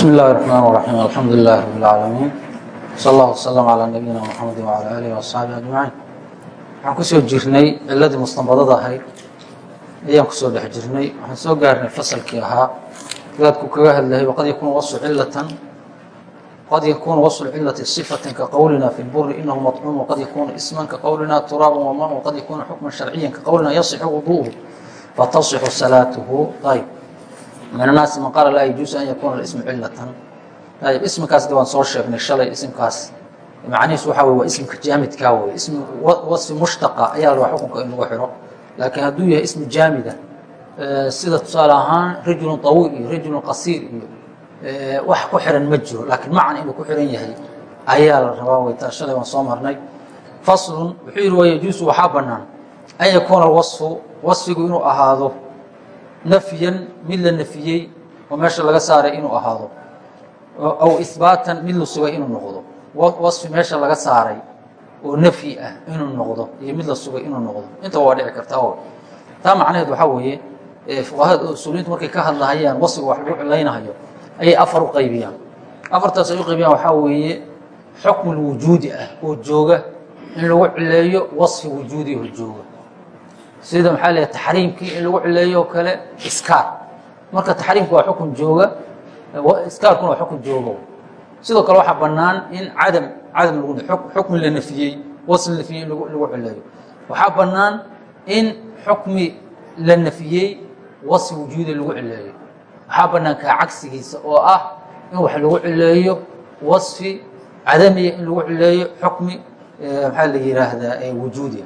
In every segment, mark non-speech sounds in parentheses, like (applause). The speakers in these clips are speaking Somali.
بسم الله الرحمن الرحيم الحمد لله رب العالمين صلى الله وسلم على نبيina mحamed وعلى آله وأصxaaبه أجمaعين waxaan kusoo jirnay ciladii mustanbadada ahayd ayaan kusoo dhex jirnay waxaan soo gaarnay fasalkii ahaa daadku kaga hadlayay waqad yakunu waصu cilatan qad yakunu waصu cilati صifaة kaqowlina fi اlburi inahu maطcuum wqad yakunu isman kaqowlina turaaba wman wqad yakunu xukma sharciya kaqowlina yaصixu wuduءuhu fatasixu salaatuhu ayb min anaasi man qaala laa yajuusu an yakuuna ismu cilatan ismikaasde waan soo sheegnay shalay ismkaas. Macnihiis waxa wey waa ismka jaamidkaa wey ismi wasfi mushtaqa ayaa la xukunka in lagu xiro. Laakiin hadduu yahay ismi jaamida sida tusaale ahaan rajulun tawiil iyo rajulun qasiir iyo wax ku xiran ma jiro. Laakiin macna inuu ku xiran yahay ayaa la rabaa weytaan shalay waan soo marnay. Faslun wuxuu yihi waa yajuusu waxaa banaan an yakuuna alwasfu wasfigu inuu ahaado nafyan mid la nafiyey oo meesha laga saaray inuu ahaado. Aw ihbaatan mid la sugay inuu noqdo. Wasfi meesha laga saaray oo nafyi ah inuu noqdo iyo mid la sugay inuu noqdo. Intaba waa dhici karta o taa macnaheed waxaa weeye fuqahada usuuliyiintu markay ka hadlahayaan wasfiga wax lagu cilaynahayo ayay afar u qaybiyaan. Afartaas ay u qaybiyaan waxaa weeye xukmu lwujuudi ah oo jooga in lagu cileeyo wasfi wujuudi oo jooga sida maxaa leeyahay taxriimkii in lagu cileeyo oo kale iskaar. Marka taxriimka waa xukun jooga iskaarkuna waa xukun joogo. Sidoo kale waxaa bannaan in cadam cadam xukmi la nafiyey wasl nafiyey in lagu cileeyo. Waxaa bannaan in xukmi la nafiyey wasfi wujuudi lagu cileeyo. Waxaa bannaan kaa cagsigiisa oo ah in wax lagu cileeyo wasfi cadamiya in lagu cileeyo xukmi maxaa la yihaahdaa wujuudiya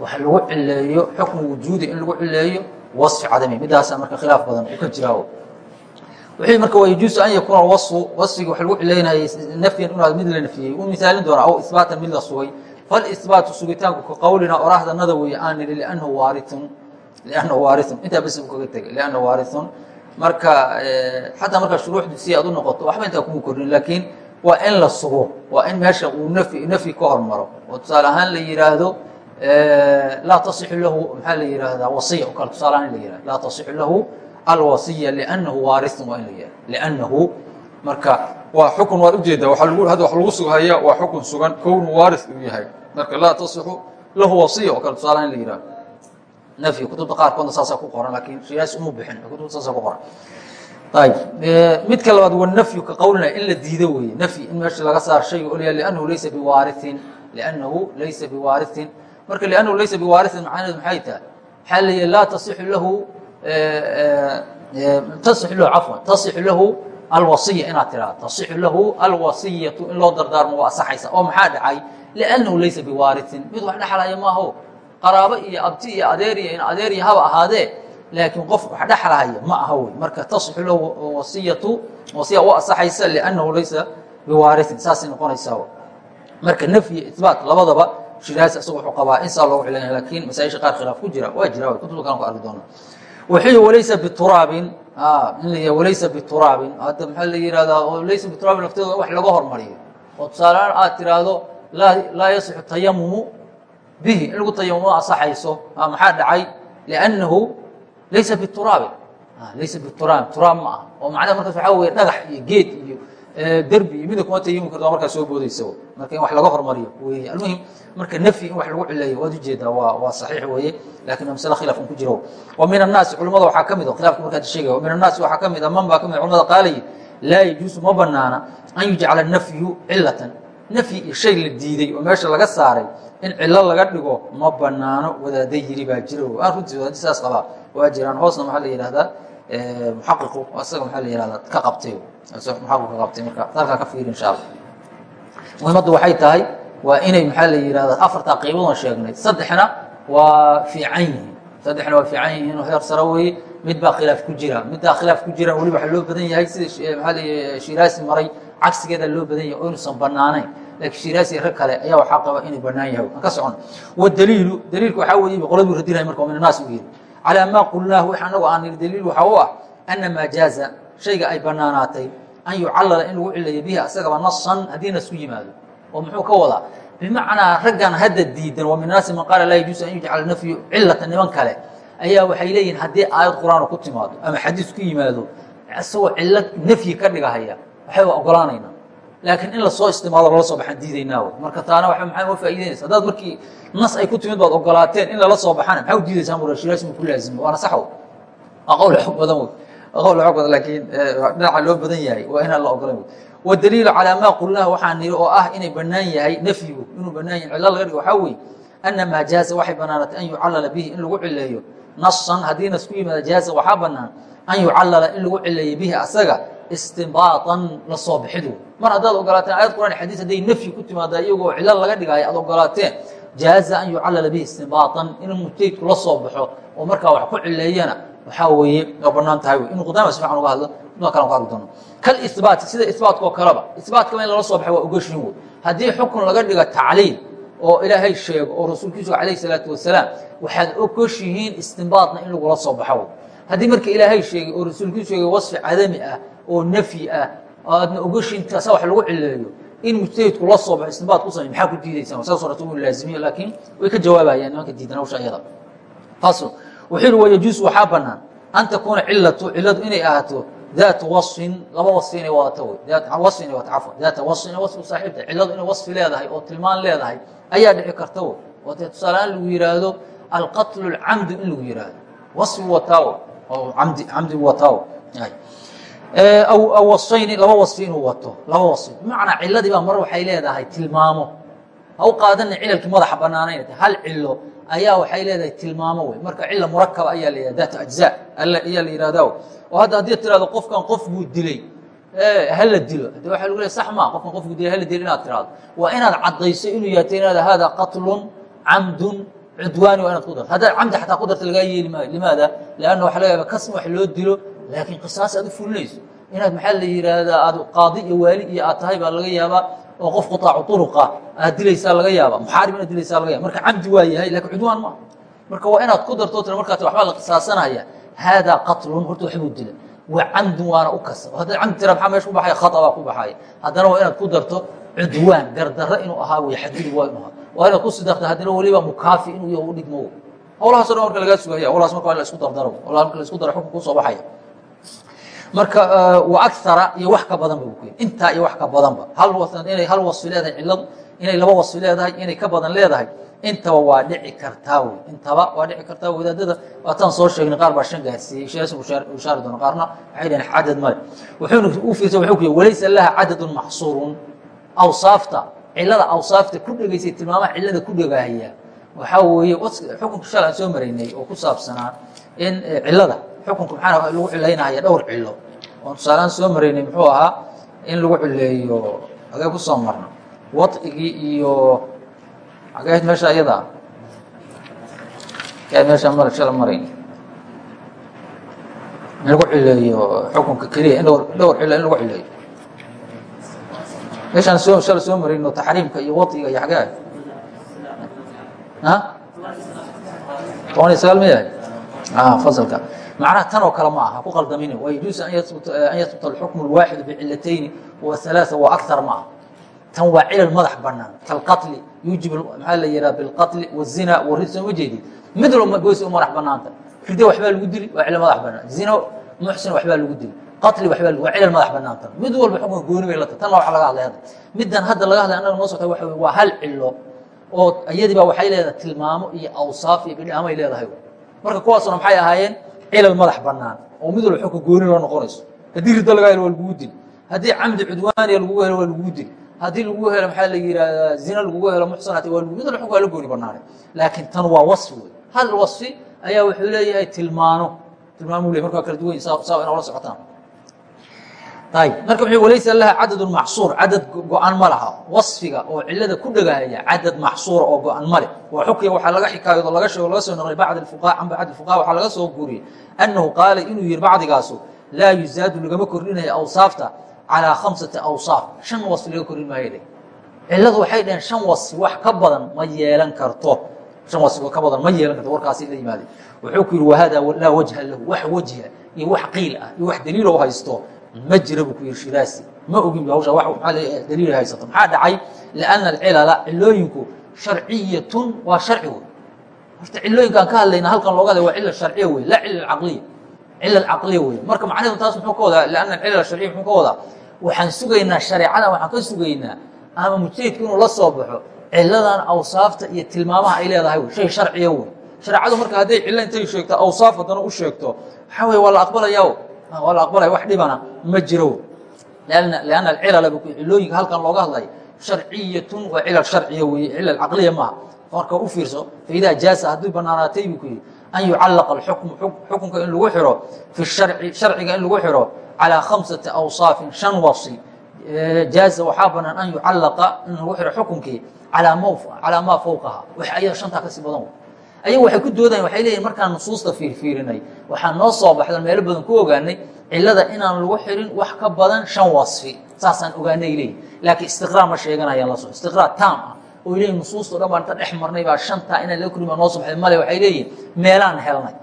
wax lagu cileeyo xukmu wujuudi in lagu cileeyo waصfi cadami midaasa marka khilaaf badan u ka jiraa wuxuu marka waa yajuusu an yakuuna waصfu waصfiga wax lagu cileynayay nafyan inaad mid la nafiyey uu misaalin doona aw isbaatan mid la sugay falisbaatu sugitaanku ka qowlina oraahdanada weeye aan nidhi liannahu waaritun liannahu waaritun intaa bas kaga tegay liannahu waaritun marka xataa markaa shuruuxdu si aad u noqoto waxba intaa kuma kornin laakiin waa in la sugo waa in meesha uu nafyi nafyi ka hormaro oo tusaale ahaan la yihaahdo laa taصixu lahu maxaa la yihaahdaa wasiya o kale tusaale ahaan in la yihahdo laa taصixu lahu alwasiya liannahu waarisun waa in la yihahdo liannahu marka waa xukun waad ujeedaa waa lagu hadda wax lagu sugahaya waa xukun sugan kownu waaris uu yahay marka laa taصixu lahu wasiya oo kale tusaale ahaan in la yihahdo nafyi kutubta qaarkoodna saasaa ku qoran laakiin shiyaas uma bixin kutubta saasaa ku qoran ayb midka labaad wanafyu ka qowlina in la diido weeye nafyi in meesha laga saar shayga olya liannahu laysa biwaariin liannahu laysa biwaariin marka liannahu laysa biwaariin macnaheedu maxay tahay? Waxaa leeyahy laa tasixu lahu tasixu lahu cafwan tasixu lahu alwasiya inaad tiraado tasixu lahu alwasiyatu in loo dardaarmo waa asaxaysa oo maxaa dhacay? Liannahu laysa biwaariin mid wax dhexlaya maaho. Qaraabo iyo abti iyo adeer iyo in adeer iyo haba ahaadee laakiin qof wax dhexlahaya ma aha wey marka tasixu lahu wasiyatu wasiya u asaxaysa liannahu laysa biwaariin saasay noqonaysaa marka nafyi ibaat labadaba shiraas isaga wuxuu qabaa in saa loogu cilanaya laakiin masaaisha qaar khilaaf ku jira waa jira kutubta kalan ku arki doona wuxuu walaysa bituraabin in la walaysa bituraabin hadda maxaa la yihahdaa laysa bituraabin lafteeda wax laga hormariyo. Oo tusaaleaan aad tiraahdo laa yasixu tayamumu bihi in lagu tayamumo asaxayso maxaa dhacay? Liannahu laysa bituraabin. Laysa bituraabin turaab ma aha. Oo macnaha markaas waxaa weye dhagax iyo geed iyo derbi iyo mida kuma tayami karto markaa soo boodaysa marka in wax laga hormariyo wey almuhim marka nafyi in wax lagu cileeyo waad u jeedaa waa waa saxiix weeye laakiin masle khilaaf un ku jiro. Wa min annaasi culamada waxaa ka mid o khilafka markaad sheegay min annaasi waxaa ka mid a man baa ka mid culamada qaalayi laa yajuusu ma banaana an yujcala nafyu cilatan nafyi iyo shay la diiday oo meesha laga saaray in cilo laga dhigo ma banaano wadaada yiri baa jira aan runtii wadaadi saas qabaa waa jiraan hoosna maxaa la yihahdaa muxaqiqu isaga maxaa la yihahdaa ka qabtay. Muxaqiq ka qabtay marka halkaa ka fiiri insha allah. Muhimaddu waxay tahay waa inay maxaa la yihahda afartaa qaybadoon sheegnay. Saddexna waa fiican yihiin saddexna waa fiican yihiin oo heer sare weeye. Mid baa khilaaf ku jira. Middaa khilaaf ku jira weliba waxaa loo badan yahay sida maxaa lay shiraasi maray. Cagsigeeda loo badan yahay oo inuusan banaanayn laakiin shiraasi rag kale ayaa waxaa qaba inuu banaan yahay. Aan ka socon. Wadaliilu daliilku waxaa weeye qoladuu radinaya marka min annaas u yiri. Calaa maa qulnaahu wix anagu aan niri daliil waxaa u ah ana maa jaaza shayga ay banaanaatay an yucallala in lagu cilayo bihi asagaba nasan haddii nas ku yimaado oo muxuu ka wadaa bimacnaa raggan hadda diidan wa min naasi man qaala laa yajuusu an yujcala nafyu cilata niman kale ayaa waxay leeyihiin haddii aayad qur'aan ku timaado ama xadiis ku yimaado isagoo cilad nafyi ka dhigahaya waxay ogolaanayna laakiin in la soo istimaado lala soo baxaan diidaynaa marka taana wa maxay noo faa'idaynaysa haddaad markii nas ay ku timid baad ogolaateen in lala soo baxana maxaa u diidaysaa murashiraas ma ku laazimo waana sax waa qowl xog badan wey waa qowl xog badan laakiin dhinaca loo badan yahay waa inaan la ogolan wey wadaliilu calaa maa qulnaahu waxaa niri oo ah inay bannaan yahay nafyigu inuu bannaan yahay cilo laga dhigo waxaa weeye ana maa jaaza waxay bannaanatay an yucallala bihi in lagu cileeyo nasan haddii nas ku yimaada jaaza waxaa bannaan an yucallala in lagu cileeyo bihi asaga istinbaatan la soo bixidu mar haddaad ogolaateen ayad quraan xadiis hadday nafyi ku timaada iyagoo cilo laga dhigaayo aad ogolaateen jaaza an yucallala bihi istinbaatan in mujtahidku la soo baxo oo markaa wax ku cileeyana waxaa weeye waa bannaan tahay w inu qudaama si fiican uga hadlo inoo kale ku hadli doono. Kal isbaati sida isbaatka oo kaleba isbaatkaba in lala soo baxay waa ogashin wey haddii xukun laga dhigo tacliil oo ilaahay sheego oo rasuulkiisu calayh salaatu wasalaam waxaad ogoshihiin istinbaadna in lagula soo baxo. Haddii marka ilaahay sheegay oo rasuulkiisu sheegay wasfi cadami ah oo nafyi ah aadna ogoshiin taasa wax lagu cileeyo in mujtahidku la soo baxo istinbaad ku samey maxaa ku diidaysaa saas horata uu laazimiyo laakiin way ka jawaabayaan nimanka diidan hawsha iyada fasl wuxuu yihi wayajuusu waxaa bannaan an takuuna cilatu ciladu inay ahaato daata wasfin laba wasfi inay wadato wey wasfi inay wadato cafwan daata wasfin inay wasfi saaxiibta ciladu inay wasfi leedahay oo tilmaan leedahay ayaa dhici karta oo dee tusaaleaan lagu yihaahdo alqatlu lcamdu in lagu yihaahdo wasfi wataawo oo amdi camdigu wataawo aw wasfayni laba wasfi inuu wato laba wasfi bimacnaa ciladii baa mar waxay leedahay tilmaamo ha u qaadana cilalkii madaxa banaanayn hal cilo ayaa waxay leedahay tilmaamo wey marka cila murakaba ayaa la yihah daat ajza ayaa la yihahda oo hadda haddii tirahdo qofkan qof buu dilay hala dilo. De waa lagu le sax maa qofkan qof buu dilay hala dilo inaad tirahdo waa inaad caddayso inuu yahatay inaad hada qatlun camdun cudwaani waa inaad ku darto. Haddaad camdi xataa ku darta lagaa yeeli maayo limaada? Lanna waxa laga yaaba kasm wax loo dilo laakiin qisaas aad u fulinayso. Inaad maxaa la yihahdaa aad qaadi iyo waali iyo aad tahay baa laga yaabaa oo qof qutaacu uruqa aad dilaysaa laga yaaba muxaarib inaad dilaysaa laga yaba marka camdi waa yahay laakiin cudwaan maaha marka waa inaad ku darto tira markaa waxbaa la qisaasanaya haadaa qatlun horta waxbuu dila waa camdun waana u kasa haddaad camdi tira maxaa meesha ku baxaya? Khata baa ku baxaya. Haddana waa inaad ku darto cudwaan gardarro inuu ahaa wey xadgudub waa inuu ahaa. Waa inaad kusi darta haddana weliba mukaafi inuu yaho u dhigmo. Howlahaasoo dhan marka lagaa sugaya howlahaas marka waa in la isku dardaro howlaha marka la isku daro xukun ku soo baxaya marka wa akara iyo wax ka badan ba ku intaa iyo wax ka badanba. Inay hal wasfi leedahay ciladu inay laba wasfi leedahay inay ka badan leedahay. Intaba waa dhici kartaa wey. Intaba waa dhici kartaa wadaadada waataan soo sheegnay qaar baa shan gaarsiiyey shees ushaari doono qaarna waxay dhaheen cadad male wuxuuna u fiirsa wuxuu ku yihi walaysa laha cadadun maxsuurun. Awsaafta cilada awsaafta ku dhegaysay tilmaamaha cilada ku dhegahaya waxaa weeye xukunka shal aan soo maraynay oo ku saabsanaa in cilada xukunka maxaa lagu cilaynahaya dhowr cilo. Oon tusaaleaan soo maraynay muxuu ahaa in lagu cileeyo agee ku soo marna wadcigii iyo ageed meesha iyada ageed meesha mar shala marayn. In lagu cileeyo xukunka keliya in dhowr cilo in lagu cileeyo. Meeshaan soo shala soo marayno taxriimka iyo wadciga iyo xagee toban iyo sagaal miya fasalka macnaha tan oo kale ma aha ku qaldamin wayajuusu an yasbuta alxukmu lwaaxidu bicilatayni wa alaaثa ma aha. Tan waa cilal madax banaan. Kalqatli yuujib maxaa la yihaha bilqatli wazina waridsan ujeedi mid walba u madax banaanta xido waxbaa lagu dili waa cilal madax banaan. Zino muxsin waxbaa lagu dili. Qatli waxbaa waa cilal madax banaan mid walba xukunka gooni bay la tahay tan waxa laga hadlay hadda. Middan hadda laga hadlay annaga noo socota waxa wey waa hal cilo oo iyadii baa waxay leedahay tilmaamo iyo awsaaf iyo bidhaamay leedahay. Marka kuwaasuna maxay ahaayeen? Cilal madax banaan. Oo mid walba xukun gooni loo noqonayso. Haddii riddo laga helo waa lagugu dili haddii camdi cudwaaniya lagugu helo waa lagugu dili haddii lagu helo maxaa la yihahdaa zina lagugu helo muxsanati waa mid walba xukun waa la gooni banaanay laakiin tan waa wasfi wey. Hal wasfi ayaa wuxuu leeyahay tilmaano. Tilmaamuu ley marka waa kala duwan saa ina ola socotaan marka w walaysa laha cadad maxsuur cadad go-an ma laha. Waصfiga oo cilada ku dhegahaya cadad maxsuura oo go-an male waa xukya waxaa laga xikaayado laga sheego laga soo noqlay bacd fuqa can bacd fuqaha waxaa laga soo guuriyey. Annahu qaala inuu yihi bacdigaasu laa yuzaadu lagama kordhinaya awsaafta calىa khamsati awsaaf. Shan wasfi laga kordhin maayo ciladu waxay dhaheen shan wasfi wax ka badan ma yeelan karto. Shan wasfi ka badan ma yeelan karto warkaasi la yimaade wuxuu ku yihi wahada laa wajha lahu. Wax wajha iyo wax qiil ah iyo wax daliilo haysto ma jira buu ku yihi shiraasi ma ogin hawsha wa daliil haysato maxaa dhacay lianna alcilala cilooyinku sharciyatun waa sharci wey horta cilooyinkaan ka hadlayna halkan looga hadlay waa cila sharciya wey laa cila caqliya cila caqliya wey marka macnaheedu taas muxuu ka wadaa lianna alcilal sharciya muxuu ka wadaa waxaan sugaynaa shareecada waxaan ka sugaynaa ama mujtahidku inuu la soo baxo ciladan awsaafta iyo tilmaamaha ay leedahay wey shay sharciya wey shareecadu marka hadday cilo intay sheegto awsaaf haddana u sheegto waxaa wey waa la aqbalaya waa la aqbalaya wax dhibana ma jiro. Lanna alcilala cilooyinka halkan looga hadlay sharciyatun waa cilal sharciya weeye cilal caqliya maaha marka u fiirso faidaa jaasa hadduu banaanaatay buu ku yidhi an yucallaqa alxukmu xukunka in lagu xiro fi sharci sharciga in lagu xiro calaa khamsati awsaafin shan wasi jaaza waxaa banaan an yucallaqa in lagu xiro xukunkii calaa maa fowqaha wax ayada shantaa ka sii badan ayagu waxay ku doodayan waxay leeyihiin markaan nusuusta fiirfiirinay waxaan noo soo baxda meelo badan ku ogaanay cilada inaan lagu xirin wax ka badan shan wasfi. Saasaan ogaanay leeyihiin laakiin istiqraar ma sheeganayaan la soo istiqraar taam ah. Oo leeyihiin nusuusta dhan baan inta dhex marnay baa shantaa inaan laga korima noo soo baxday. Male waxay leeyihiin meelaan helnay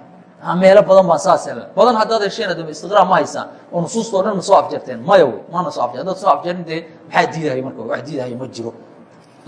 meelo badan baan saas helnay badan haddaad hesheen adama istiqraar ma haysaan oo nusuusta o dhan ma soo afjarteen. Maya wey maana soo afjar haddaad soo afjarin dee maxaa diidahay marka wax diidahayo ma jiro.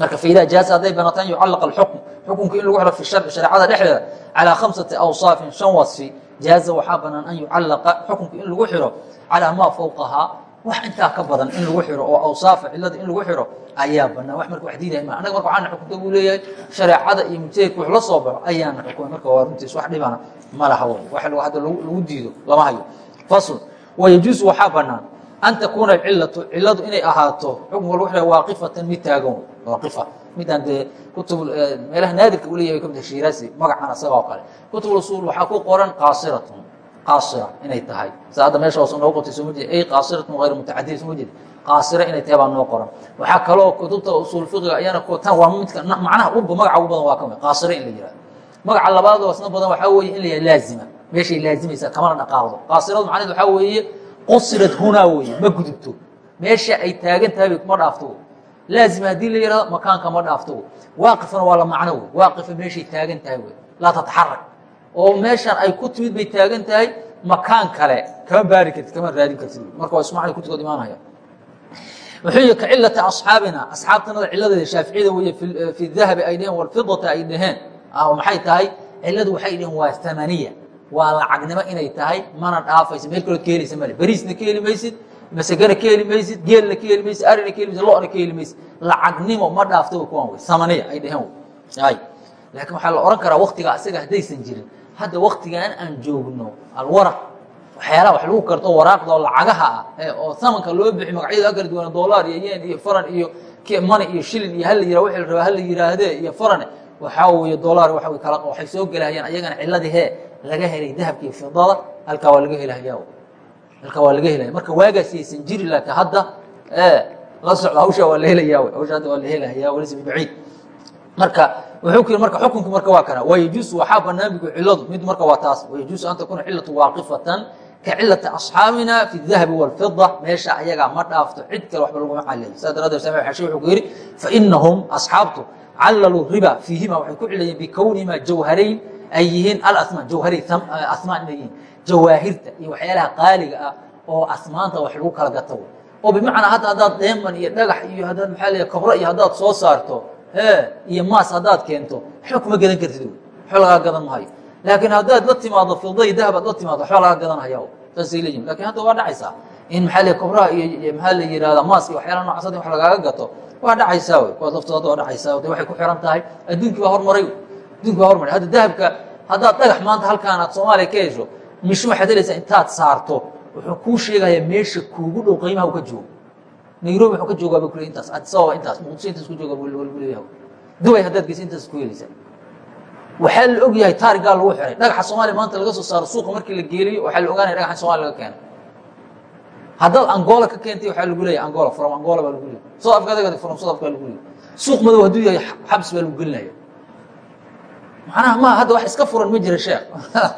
Marka faidaa jaasa hadday banaato an yucallaqa alxukm xukunka in lagu xiro fi sharci shareecada dhexdeeda calaa khamsati awsaafin shan wasfi jaaza waxaa banaan an yucallaqa xukunka in lagu xiro calaa maa fowqahaa wax intaa ka badan in lagu xiro oo awsaafa cilada in lagu xiro ayaa banaan wax marka wax diidahay ma anaga marka waxaana xukunta buu leeyahay shareecada iyo mujtahidka wax la soo baxo ayaana xukumay marka waa runtiis wax dhibana ma laha w wax hadda lagu diido lama hayo. Fasl wayajuusu waxaa banaan an takuuna acilatu ciladu inay ahaato xukunka lagu xiro waaqifatan mid taagan. Waaqifa midaan dee kutub meelaha naadirka u leeyahay ka mid shiraasi magacan asaga oo kale. Kutub usuul waxaa ku qoran qaasiratun qaasira inay tahay. Sa hadda meesha hoos noo qotay sooma jeed ay qaasiratun hayr mutacadid sooma jeed qaasira inay tahay baa noo qoran. Waxaa kaloo kutubta usuul fiqiga ayana tan waa midka macnaha uba magaca ugu badan waa ka mid qaasira in la yihahdo magaca labaad oo isna badan waxaa weeye in la yihahdo laazima. Meeshay laazimaysaa kamana dhaqaaqdo. Qaasiradu macnaheed waxaa weeye qusirad hunaa weeye ma gudubto. Meesha ay taagan tahay bay kuma dhaafto laazim haddii la yihahdo makaanka ma dhaafto waaqifna waa la macno wey waaqifa meeshay taagan tahay wey laa tataxarak oo meeshan ay ku timid bay taagan tahay makaan kale kama baari kartid kama raadin kartid marka waa ismacli kutigood imaanaya wuxuu yihi kacilata asxaabina asxaabtanada ciladeeda shaaficiyada weeye fi dahabi ay dheheen walfidata ay dhaheen maxay tahay ciladu waxay dheheen waa amaniya waa lacagnimo inay tahay mana dhaafaysa meel kalood ka helaysa male beriisna ka heli maysid masagana ka heli maysid geelna ka heli maysid arina ka heli maysid lona ka heli maysid lacagnimo ma dhaafto kuwan wey. Samaniya ay dheheen ay. Laakiin waxaa la ohan karaa waktigaa isaga haddaysan jirin. Hadda waktigan aan joogno alwaraq waxyaalaha wax lagu karto waraaqda oo lacagaha ah oo samanka loo bixi magacyada kala duwan dolar iyo yen iyo faran iyo mani iyo shilin iyo hala yira wixii la rabaa hala yiraahdee iyo farane. Waxaa weeye dolar waxa wey kala waxay soo gelahayaan ayagana ciladii hee laga helay dahabka iyo fidada halkaa waa laga helahayaa halkaa waa laga helaya marka waagaas yaysan jiri laakiin hadda la socda hawshaa waa la helayaa hawsha hadda waa la helahayaa walaysa bibaciid marka wuxuu ku yidhi marka xukunku marka waa kana wayajuusu waxaa banaan bigu ciladu mid marka waa taas. Wayajuusu an takuna cilatu waaqifatan ka cilati asxaabina fi dahabi wاlfida meesha ayagaa ma dhaafto cid kale waxba laguma caleeyo saa daradeed sami xashi wuxuu ku yidhi fainahum asxaabtu callaluu riba fiihima. Waxay ku cilayeen bikownihima jawharayn ay yihiin alasmaan jawharay asmaan inay yihiin jawaahirta iyo waxyaalaha qaaliga ah oo asmaanta wax lagu kala gato. oo bimacnaa hadda haddaad dheeman iyo dhagax iyo haddaad maxaa leeya kabro iyo haddaad soo saarto iyo maas haddaad keento waxba kuma gadan kartid waxba lagaa gadan mahayo laakiin haddaad la timaado fiday dahab ad la timaado waxba lagaa gadanhaya saasay leeyihiin laakiin hadda waa dhacaysaa. in maxaa le kabraha iyo maxaa la yihahda maaska iyo waxyaala nocaas hadda wax lagaaga gato waa dhacaysaa wey. kuwaas laftooda hadda waa dhacaysaa de waxay ku xiran tahay adduunkii baa hormaray. addunkii baa hormaray. hadda dahabka haddaad dhagax maanta halkaan aad soomaaliya ka hesho mishin waxaad helaysaa intaad saarto. Wuxuu kuu sheegayaa meesha kuugu dhow qiimaha ka joogo. Nairobi wuxuu ka joogaa ba kule intaas addis ababa intaas muqdisho intaas ku joogaa buu leeyahay dubay haddaad geysa intaas ku helaysaa waxaa la og yahay taarigaa lagu xiray. Dhagaxa soomaaliya maanta laga soo saaro suuqa markii la geeliyo waxaa la ogaanaya dhagaxan somalia laga keenay. Haddaad angola ka keentay waxaa lagu leeyahy angola from angola baa lagu leeyahy south africa adagada from south africa lagu leeyahy suuq madow hadduu yahay xabs baa lagu gelinaya macnaha ma hadda wax iska furan ma jira sheekh.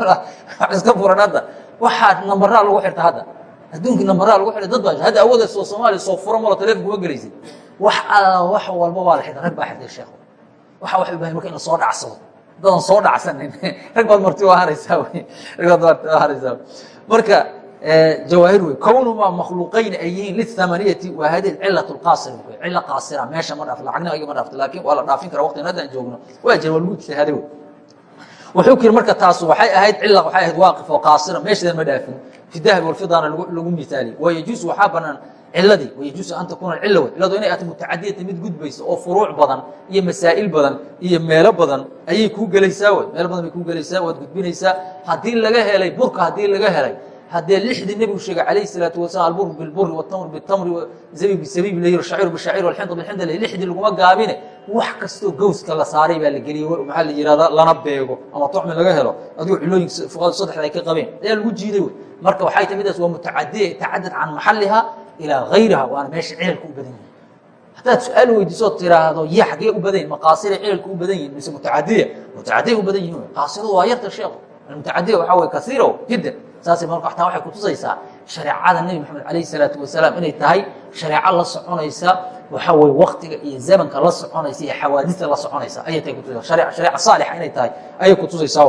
(laughs) Wax iska furan hadda. Waxaa nambaraa lagu xirta hadda. Adduunkii nambaraa lagu xirta dad baa hadda awooda soo soomaaliya soo furan malo telefonka ma gelaysid wax alla wax walba baa la xirta rag baa xirtay sheekh. Waxa waxay u bahay marka in la soo dhacsado. Dadan soo dhacsanin (laughs) rag baad marti u ahanaysaa wy rag baad marti u ahanaysaa marka jawaahir wey. Kownumaa makhluuqayn ay yihiin lithamaniyati waa hadihi cilat lqaasira cila qaasira meesha ma dhaafto lacagna iga ma dhaafto laakiin waa la dhaafin kara waqtigan haddaan joogno. Waa jira waa lagu ijtihaaday wey wuxuu ku yiri marka taas waxay ahayd cila waxay ahayd waaqif oo qaasira meeshadan ma dhaafin. Fi dahabi walfidana lagu misaaliy wayajuusu waxaa banaan ciladii wayajuusu an takuuna cila wey ciladu inay ahto mutacadiyata mid gudbaysa oo furuuc badan iyo masaa'il badan iyo meelo badan ayay kuu gelaysaa wey meelo badan bay kuu gelaysaa waad gudbinaysaa. Haddii laga helay burka haddii laga helay haddee lixdii nebigu sheegay calayh salaatu wasalaam albur bilburi watamr bitamri zabiib bisabiib layir shaciir bishacir walxinda bilxinda lixdii laguma gaabine. Wax kastoo gowska la saaray baa la geliyey maxaa la yihahdaa lana beego ama tucmi laga helo. Adigo cilooyinka fuqaadu saddexda ay ka qabeen. Ayaa lagu jiiday wey. Marka waxay tahay midaas waa mutacadiya tacadad can maxaliha ilaa gayriha waana meesha cilalka u badan yihiin haddaad su'aal weydiisoo tiraahdo ya xaggee u badan yihiin maqaasira cilalka u badan yihiin mise mutacadiya mutacadiya u badan yihiin qaasiradu waa yarta sheekhu. Almutacadiya waxaa weye kasiiro jiddan saasay marka xataa waxay kutusaysaa shareecada nebi moxamed calayhi salaatu wasalaam inay tahay shareeco la soconaysa waxaa weye waktiga iyo zamanka la soconaysa iyo xawaadista la soconaysa ayay tahay kutusaysa shareeca saalixa inay tahay ayay kutusaysaa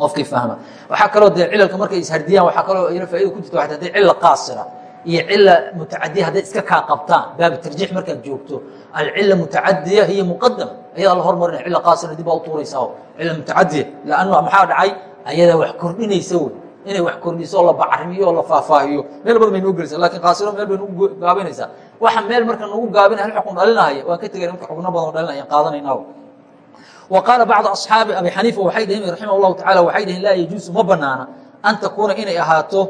qofkii fahma. Waxaa kaloo dee cilalka markay ishardiyaan waxaa kaloo ina faa'ida ku jirta waxay tahay cilla qaasira iyo cila mutacadiya hadday iska kaa qabtaan baabu tarjiix markaad joogto. Alcila mutacadiya hiya muqadama ayadaa la hormarinaya cila qaasira dib baa u tuuraysaa cila mutacadiya lannu maxaa dhacay? Ayadaa wax kordhinaysa wey inay wax kordhiso oo la bacrimiyo oo la faahfaahiyo. Meel badan bay noo gelaysa laakiin kaasiro meel bay nagu gaabinaysaa. Waxa meel marka nagu gaabinaya hal xukun dhalinahaya waan ka tegayna marka xukno badan oo dhalinaya qaadanayna wa qaala bacdu asxaabi abi xaniifa waxay dhaheen raximah llahu tacala waxay dhaheen laa yajuusu ma banaana an takuuna inay ahaato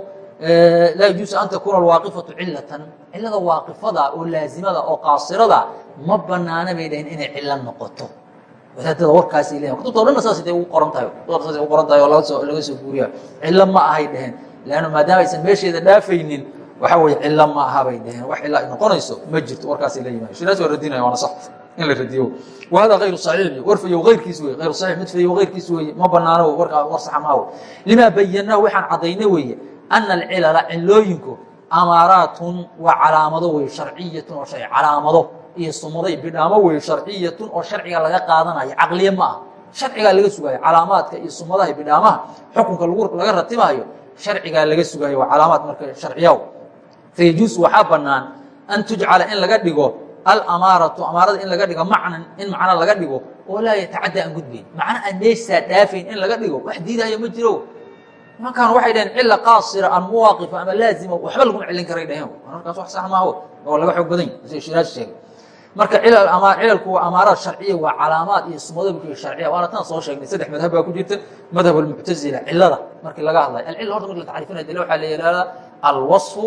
laa yajuusu an takuuna alwaaqifatu cilatan cilada waaqifada oo laazimada oo qaasirada ma banaana bay dhaheen inay cilo noqoto wadaadada warkaasay leeyihiin kutubta o dhanna saasay ugu qoran tahay kutubta saasay ugu qoran tahay oo laga soo laga soo guuriya cillo ma ahay dheheen. Leanna maadaama aysan meesheeda dhaafaynin waxa weeye cillo ma aha bay wax cilla ay noqonayso ma jirto. Warkaasay la yimaada shinaas waa radinaya waana sax. In la radiyo. Wahada hayru saxiix. War fayow hayrkiis wey hayru saxiix mid fayow hayrkiis weeye. Ma banaano warka war saxa maaho limaa bayannahu waxaan caddayna weeye ana alcilala cilooyinku amaaraatun waa calaamado wey sharciyatun oo shay calaamado iyo sumaday bidhaamo wey sharciyatun oo sharciga laga qaadanayo caqliye ma ah sharcigaa laga sugaayo calaamaadka iyo sumadaha bidhaamaha xukunka laga ratibaayo sharcigaa laga sugaayo waa calaamaad marka sharciyaw. Fayajuusu waxaa banaan an tujcala in laga dhigo alamaaratu amaarada in laga dhigo macnan in macno laga dhigo oo laa yatacadda aan gudbayn macno aan meeshaa dhaafayn in laga dhigo wax diidaayo ma jiro. Nimankan waxay dhaheen cila qaasira aan muwaaqifa ama laazima waxba laguma celin karay dhaheen. Markaas wax sax maaho oo laga xoog badan yahy sida shiraaj sheegay marka cilal ama cilalku waa amaaraad sharciya waa calaamaad iyo ismadabki sharciya. Waana tan soo sheegnay. Saddex madhab baa ku jirta. Madhab almuctazila cilada. Markii laga hadlayo alcilla horta marki la tacrifinaya dele waxaa la yidhahdaa alwasfu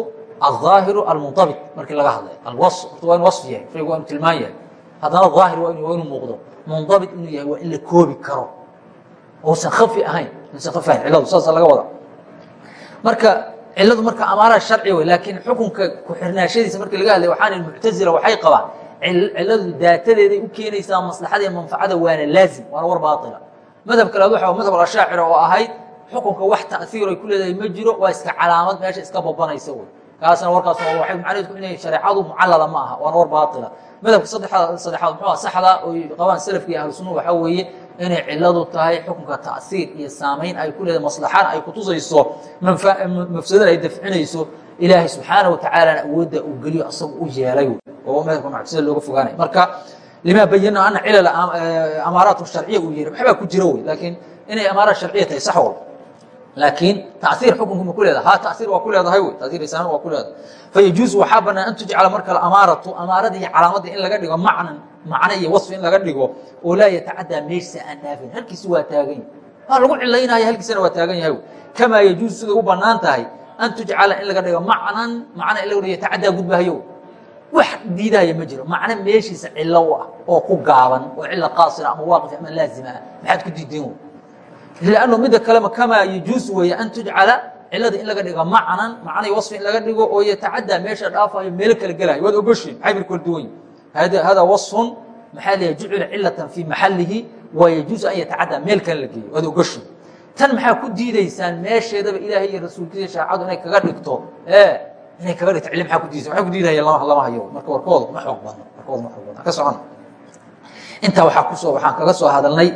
alظaahiru almuntabit markii laga hadlayo alwasf horta waa inu wasf yahay shaygu waa inu tilmaan yahay. Haddana daahir waa inuu muuqdo. Muntabit inuu yahay waa in la koobi karo. Ousan khafi ahayn uusan khafi ahayn. Cilladu saasa laga wada. Marka cilladu marka amaaraad sharci wey laakiin xukunka ku xirnaashadiisa markii laga hadlay waxaana muctazila waxay qabaan ciladu daatadeeday u keenaysaa maslaxada iyo manfacada waana laazim waana war baaila madhab kalead waxa madhab ashaacira oo ahayd xukunka wax ta'hiir ay ku leedahay ma jiro waa iska calaamad meesha iska babanaysa wey kaasna warkaas waxay macnaheed ku inay shareecadu mucallada ma aha waana war baaila madhabka saddexaad muxuu saxda oy qabaan salafka iyo ahlu sunna waxaa weeye inay ciladu tahay xukunka ta'hiir iyo saamayn ay ku leedahay maslaxaan ay kutusayso mafsadana ay dafcinayso ilaahay subxaana watacaalana awoodda uu geliyo asagu u yeelay. Oo madhabka muctasila looga fogaanay. Marka limaa bayana ana cilal amaaraat sharciya uu yihi waxbaa ku jira wey laakiin inay amaaraat sharciya tahay sax wal laakiin taiir xukunku ma ku leedahay ha taiir waa ku leedahay wey taiir isaan waa ku leedahay fayajuuzu waxaa banaan an tujcala marka amaaratu amaarada iyo calaamadda in laga dhigo macnan macno iyo wasfi in laga dhigo oo laa yatacaddaa meeshsa aan dhaafin halkiisi waa taagan yahay waa lagu cilaynaya halkiisana waa taagan yahay kamaa yajuuzu siday u bannaan tahay an tujcala in laga dhigo macnan macno in laga dhigo yatacaddaa gudbahayo wax diidaya ma jiro macno meeshiisa cilo u ah oo ku gaaban oo cilo qaasira ama waaqif ama laazima ah maxaad ku diideen lanno midda kalema kamaa yajuusu weeye an tujcala cilada in laga dhigo macnan macnay wasfi in laga dhigo oo yatacadaa meesha dhaafayo meelo kala gelayo waad ogoshiin maxay bir kala duwan yihiin hada wasfun maxaa leeyahay jucila cilatan fii maxalihi wa yajuusu an yatacadaa meel kale la geeyo waad ogoshiin tan maxaa ku diidaysaan meesheedaba ilaahay iyo rasuulkiisa shaacadu inay kaga dhigto inay kaga dhigto cili maa ku diidaysa waa ku diidaya lama hayo marka warkooda ma xoog badno warkooda ma xoog badno ka socon intaa waaa kusoo waxaan kaga soo hadalnay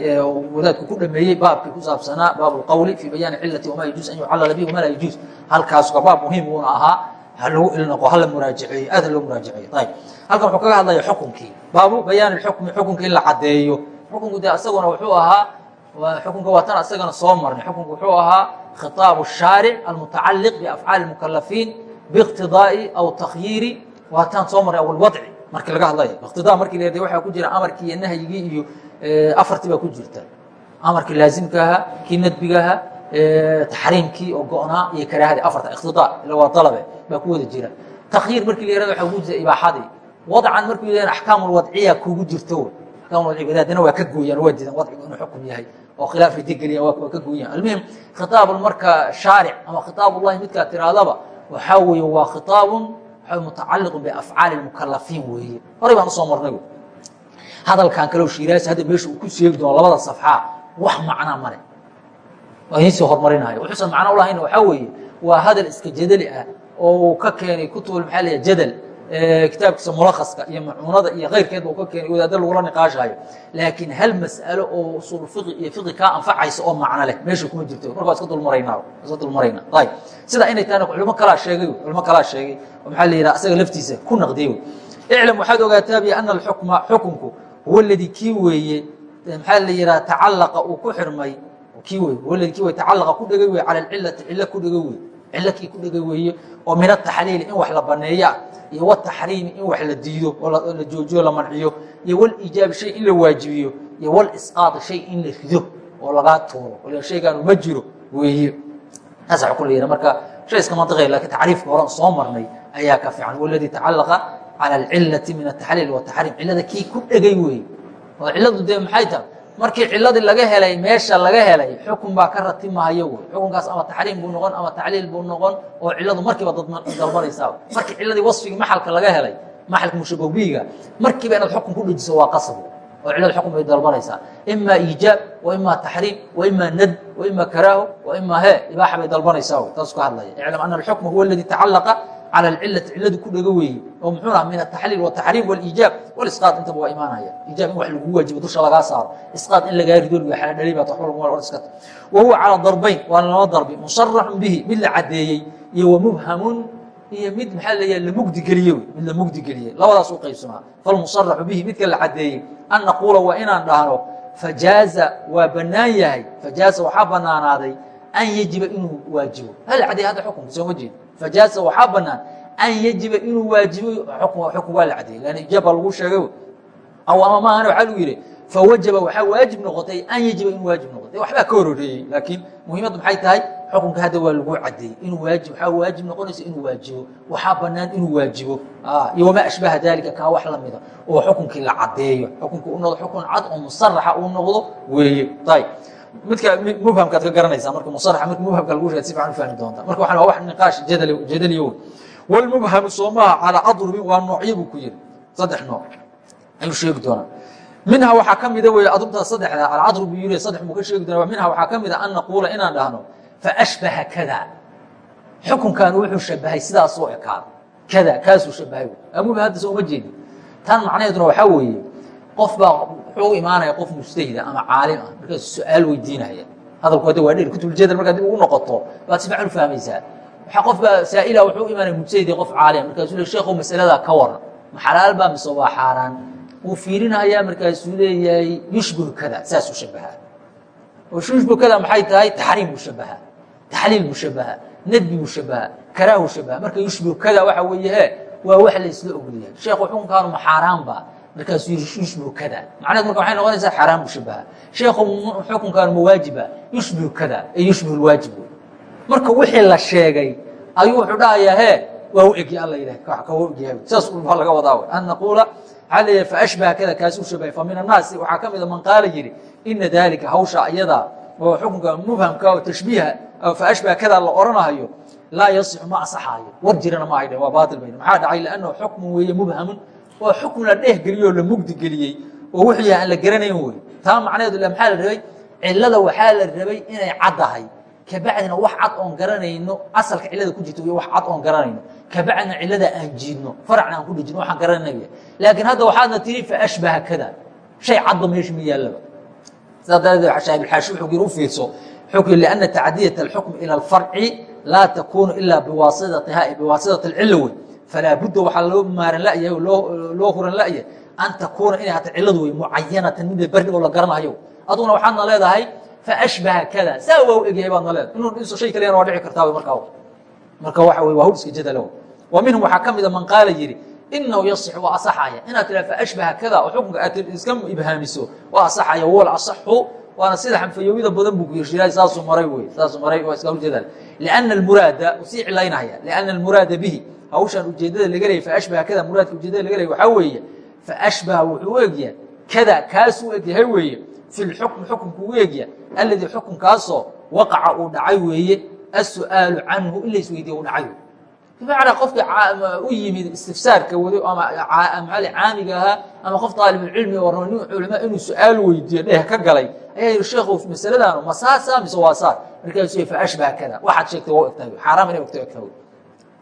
wadaadku ku dhameeyey baabkii ku saabsanaa baab اqowli fii bayaani cilati wama yajuuz an yucalala bihi wama laa yajuuz halkaas baab muhiim uuna ahaa halagu ilnoqo hala muraajaceeyo aad loo muraajaceeyo ayb halkan wuxuu kaga hadlaya xukunkii baabu bayaan اxukmi xukunka in la cadeeyo xukunku de isaguna wuxuu ahaa xukunka waa tan isagana soo marnay xukunku wuxuu ahaa khiطaab الshaaric almutacaliq biafcaali اmukalafiin biاqtidaa'i aw takhyiiri waa tan soo marnay awalwadci markii laga hadlaya iqtidaa markii la waxaa ku jira amarkii iyo nahyigii iyo afartii baa ku jirta. Amarkii laazimka ahaa kii nadbiga ahaa taxriimkii oo go-naa iyo karaahadii afarta iqtidaa ila waa dalabe baa ku wada jira. Takhyiir markii la yahahdo waxaa kugu jirta ibaaxadii wadcan markuu yidhahdo axkaam alwadciya kugu jirto. Wadaadana waa ka gooyaan waa diidan wadcigu inuu xukum yahay oo khilaaf ridigeliya waa ka gooyaan. Almuhim khitaabun marka shaaric ama khitaabullahi midkaa tiraadaba waxaa weeye waa khitaabun mutacaliqu biafcaali mukalafiin weeye horay baan u soo marnay hadalkan kaleo shiiraasi hadda meesha uu ku sheegi doono labada safxaa wax macnaa male waa idiin soo hormarinayo wuxuusan macno ulahayn waxaa weeye waa hadal iska jadali ah oo uu ka keenay kutubul maxaa la jadal kitaabkiisa mulakhaska iyo macuunada iyo keyrkeedba uu ka keenay wadaadda lagula niqaashayo laakiin hal mas'alo oo usul fiqi iyo fiqi kaa anfacaysa oo macno leh meesha kuma jirto. Marka waa iska dulmaraynaa iska dulmaraynaa ayib. Sidaa inay tahana culimo kalaa sheegay culimo kalaa sheegay oo maxaa la yidhaha asaga laftiisa ku naqdiyey iclam waxaad ogaataa bi ana alxukma xukunku huwa aladii kii weeye maxaa la yidhaha tacallaqa uu ku xirmay kii wey huwa aladii kii weye tacallaqa ku dhegay weye cala alcilati cilo ku dhegay weye cilo kii ku dhegay weeye oo min ataxliili in wax la baneeya iyo wtaxriimi in wax la diido la joojiyo la manciyo iyo wliijaabi shay in la waajibiyo iyo wlisqaadi shay in la rido oo lagaa tuuro shaygaanu ma jiro weeye. Taasa ku yidha marka shay iska laakiin tacriifka horan soo marnay ayaa ka fiican. Waladii tacalaqa cala alcilati min ataxliil wataxriim cilada kii ku dhegay weeye. Oo ciladu dee maxay tahay markii ciladii laga helay meesha laga helay xukun baa ka ratimahayo wey xukunkaas ama taxriim buu noqon ama tacliil buu noqon oo ciladu markiiba dalbanaysaa. Markii ciladii wasfigii maxalka laga helay maxalka mushababiga markiiba inaad xukun ku dhejiso waa qasab oo cilada xukun bay dalbanaysaa. Ima iijaab wa ima taxriim wa ima nad wa ima karaaho wa ima he ibaaxa bay dalbanaysaa. Taas ka hadlaya. Iclam ana alxukma huwa aladi tacalaqa calى اcilati ciladu ku dhego weeye oo muxuu aha min ataxliil wataxriim wاliijaab walisqaad intaba waa imaanaya ijaab in wax lagu waajibo dusha lagaa saaro isqaad in lagaa rido lagu xaladhalay baad waxba lagu or iska wa huwa calى darbayn waana laba darbi musaraxu bihi mid la cadeeyey iyo wamubhamun iyo mid maxaa leeyaha la mugdigeliye mid la mugdigeliyey labadaas u qaybsamaa falmusaraxu bihi midka la cadeeyey an naquula waa inaan dhahno fajaaza waa banaan yahay fajaaza waxaa banaanaaday an yajiba inuu waajibo hal cadeey hadda xukunka sooma jeed fajaasa waxaa banaan an yajiba inuu waajibo xukun waa la cadeeyey lan ijaab baa lagu sheegay aw ama maahane waxaa lagu yidhi fawajaba waxaa waajib noqotay an yajiba inuu waajib noqotay waxbaa ka hororeeyey laakiin muhiimaddu maxay tahay xukunka hadda waa lagu cadeeyey inuu waajib waxaa waajib noqonaysa inuu waajibo waxaa banaan inuu waajibo iyo wamaa ashbaha dalika kaa wax lamida oo xukunkii la cadeeyo xukunka u noqdo xukun cad oo musaraxa uu noqdo weeye ayb midka mubhamkaad ka garanaysaa marka musaraxa marka mubhamka lagu sheegay si fiican u fahmi doonta. Marka waxaan waa wax niqaash jadali jadaliyo walmubhamu soo maaha calaa adrubin waa noocyo buu ku yiri saddex nooc. Ayuu sheegi doonaa. Minha waxaa ka mida wey adrubta saddexda alcadrub buu yiri saddex buu ka sheegi doonaa. Minha waxaa ka mida an naquula inaan dhahno faashbaha kada. Xukunkan wuxuu shabahay sidaas oo ekaada kada kaasuu shabahay soo uma jeedi tan macnaheeduna waxaa weeye qof baa wuxuu u imaanaya qof mujtahida ama caalim ah markaasu su'aal weydiinaya. Hadalku hadda waa dher kutubuljedal markaad dib ugu noqoto baad si u fahmaysaa waxaa qof baa saa'ila wuxuu u imaanaya mujtahidi qof caalim markaasuu le sheekhow masalada ka waran ma xalaal baa mise waa xaaraan. Wuu fiirinayaa markaasuu leeyahay yushbihu kada saasuu shabahaa yushbihu kada maxay tahay? Taxriim mushabaha taxliil mushabaha nadbi mushabaha karaahu shabaha marka yushbihu kada waxa weeye he waa wax la isla ogolyahay sheekhu xukunkaanu ma xaaraan baa markaasuu yii yushbihu kada. Macnaheed marka waxay noqonaysaa xaaraan mushabaha sheekhu xukunkaanu ma waajiba yushbihu kada ee yushbihu lwaajib marka wixii la sheegay ayuu wuxuu dhahayaa he waa u egya alla yidhah ka waa egyahay saas baa laga wadaa wey an naquula waxaa leeyahay faashbaha kada kaasuu shabahay fa min annaasi waxaa ka mida man qaala yidhi ina daalika hawsha ayadaa oo xukunka mubhamka oo tashbiiha faashbaha kada la oranahayo laa yasixu ma asaxaayo. War jirana ma aydhe waa baatil bayna. Maxaa dhacay? Liannahu xukmun weeye mubhamun waa xukm la oo la mugdi geliyey oo yahay aan la garanayn wey. Taa macnaheedu le maxaa la rabay? Cilada waxaa la rabay inay caddahay kabacdina wax cad oon garanayno asalka cilada ku jirta wax cad oon garanayno. Kabacdina cilada aan jiidno faracna aan ku dhejino waxaan garananaya laakiin hadda waxaadna tiri faashbaha kada. Shay cadba meesha ma yaallaba. Sidaa daraaddeed shaabilxaashi wuxuu yiri u xukmi lianna tacdiyata alxukm ila alfarci laa takuunu ilaa biwaasitatiha biwaasitati alcilla wey falaa budda waxaa loo maaran la'yahay oo loo huran la'yahay an takuuna inay hata cilladu wey mucayanatan mid la berdhig oo la garanayo aduguna waxaadna leedahay faashbaha kada saa waa u egyahay baadna leedahay inuu shay kaliyana waa dhici kartaa markaa marka waxa wey waa hur iska jadalo wa minhum waxaa ka mida man qaala yidhi inahu yasixu waa asaxaya inaad tiraa faashbaha kada oo xukunka aad iska ibhaamiso waa asaxaya wal asaxu waana sida xanfayoobida badan buu ku yirshiyaa saasuu maray wey saasuu maray waa iska horjeedaan lianna almuraada u sii cilaynaya lianna almuraada bihi hawshan ujeedada laga leeyay faashbaha kada muraadka ujeedada laga leeyay waxaa weeye faashbaha wuxuu egyahay kada kaasuu egyahay weeye fi lxukmi xukunku u egyahay alladii xukunkaasoo waqaca uu dhacay weeye asu'aalu canhu in la isweydiye u dhacay bimacnaa qofkii u yimid istifsaarka wado ama maaa caamiga ahaa ama qof aalibulcilmi oo raba nin culamaa inuu su'aal weydiiyo dheh ka galay ayaa yihi sheekhu masaladaanu ma saasa mise waa saar markaasuu faashbaha kada waxaad sheegtay waa egtahay xaaraam inay egtay egtahay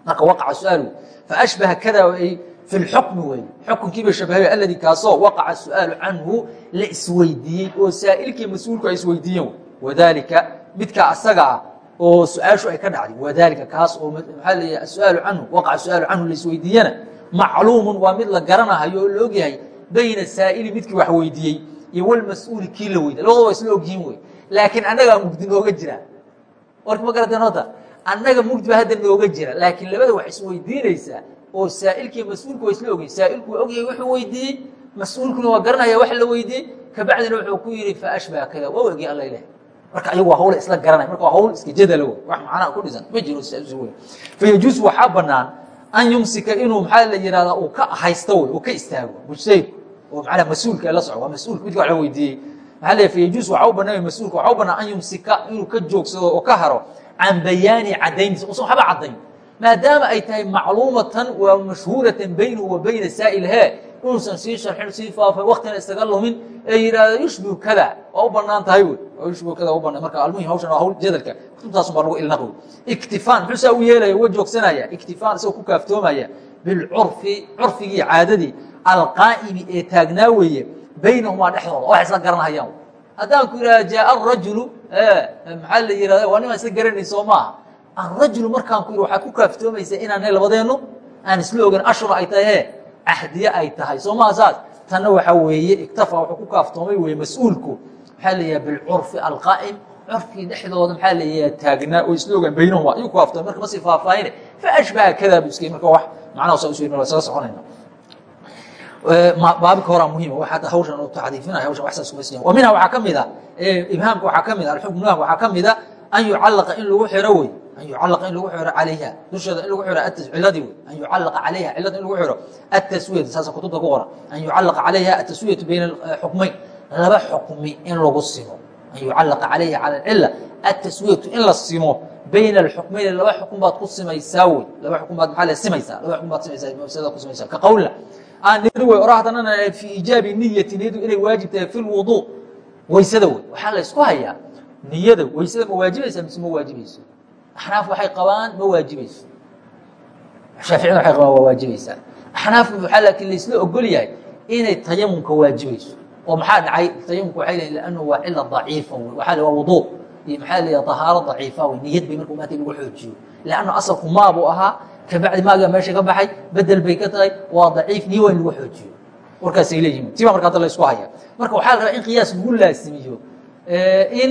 marka waqaca su'aal. Wey faashbaha kada ay fi lxukmi weeye xukunkiiba shabahay alladii kaasoo waqaca su'aalu canhu la isweydiiyey oo saa'ilkii mas'uulku ay isweydiiyeen. Wadaalika midka asaga ah oo su'aashu ay ka dhacday. Wadaalika kaas oo maxaa leeyahay canhu waqaca su'aalu canhu la isweydiiyana macluumun waa mid la garanahayo oo la ogyahay bayna saa'ili midkii wax weydiiyey iyo walmas-uuli kii la weydiy labadaba isla ogyihiin wey laakiin annagaa mugdi nooga jira. Warka ma garateen horta annaga mugdi ba hadda nooga jira. Laakiin labada wax isweydiinaysaa oo saa'ilkii mas'uulku waa isla ogyahy saa'ilku waa ogyahay wuxuu weydiiyey mas'uulkuna waa garanaya wax la weydiiyey. Kabacdina wuxuu ku yidhi faashbaha kada waa ogyahay alla ilaah marka ayagu waa hawla isla garanaya. Marka waa hawl iska jadalo wey wax macnaha ku dhisan. Ma jiro wey fayajuus waxaa banaan an yumsika inuu maxaa la yihahdaa uu ka haysto wey uu ka istaago. Mujtahidku oo macnaha mas'uulka la soco waa mas'uulka midka wax la weydiiyey. Maxaa leeyahay fayajuus waxaa u banaan mas'uulka waxaa u banaan an yumsika inuu ka joogsado oo ka haro can bayaani caddayntiisa usan waxba caddayn maadaama ay tahay macluumatan waa mashhuuratan baynahu wa bayna saa'il he inuusan sii sharxin sii faafay waktina isaga lumin ee yidhaahdo yushbihu kada waa u bannaan tahay wey yushbihu kada u banaan marka almuhim hawshan waa hawl jadalka kutubtaasun baa lagu ilnaq wey iktifaan muxuu saa u yeelaya uga joogsanaya iktifaan isagoo ku kaaftoomaya bilcurfi curfigii caadadii alqaa'imi ee taagnaa weeye baynahumaa dhexdooda wax isla garanahayaan haddaan ku yidhahda jaaa arajulu maxaa la yihahda waa nimaan isla garanay soo maaha. Arajulu markaan ku yidhi waxaad ku kaaftoomaysaa inaanay labadeennu aan isla ogan ashura ay tahay he cahdiye ay tahay. Soo maha saas? Tanna waxaa weeye iktafa wuxuu ku kaaftoomay weye mas'uulku. Maxaa leeyaha bilcurfi alqaa'im. Curfkii dhexdooda maxaa leeyaha taagnaa oo isla ogaan baynahuma ayuu ku kaaftoomay marka masii faahfaahine faashbaha kadaa bu iskay marka wax macnaha saa usu isaga soconayna baabika horaa muhiima wa hadda hawshan uu tacdiifinaya hawshan wax saas kuma siyan wa waxaa ka mid a ibhaamka waxaa ka mid a alxukmunaha waxaa ka mid a an yucallaqa in lagu xiro wey an yucallaqa in lagu xiro calayha dusheeda in lagu xiro ciladii wey an yucallaqa calayha cilada in lagu xiro ataswiyatu saasa kutubta ku qoran. An yucallaqa calayha ataswiyatu bayna xukmayn laba xukmi in lagu simo. An yucallaqa calayha cala alcila ataswiyatu in la simo bayna alxukmayni laba xukun baad ku simaysaa wey laba xukun baad maxaa le simaysaa? Laba xukun baad simaysaa mafsadada ku simaysaa. Ka qawla fi iijaabi niyati niyadu inay waajib tahay fi lwuduu waysada wey waxaa la ysku hayaa niyada. Waysada ma waajibaysaa mise ma waajibayso? Axnaaf waxay qabaan ma waajibayso. Shaaficina waxay qabaan waa waajibaysaa. Axnaaf waxaa laakiin laysla ogol yahay inay tayamumka waajibayso. Oo maxaa dhacay? Tayamumka waxay leeyihiin lannahu waa cila daciifa wey waxaa waa wuduu iyo maxaa leeyahay tahaaro daciifa wey niyad bay marka maanta lagu xoojiyo. Leanna asalku maabuu ahaa kabacdi maagaa meesha ka baxay bedel bay ka tahay waa daciif niyo waa in lagu xoojiyo warkaasay leeyihiin tiba marka hadda la isku haya marka waxaa la rabaa in qiyaas lagu laasimiyo in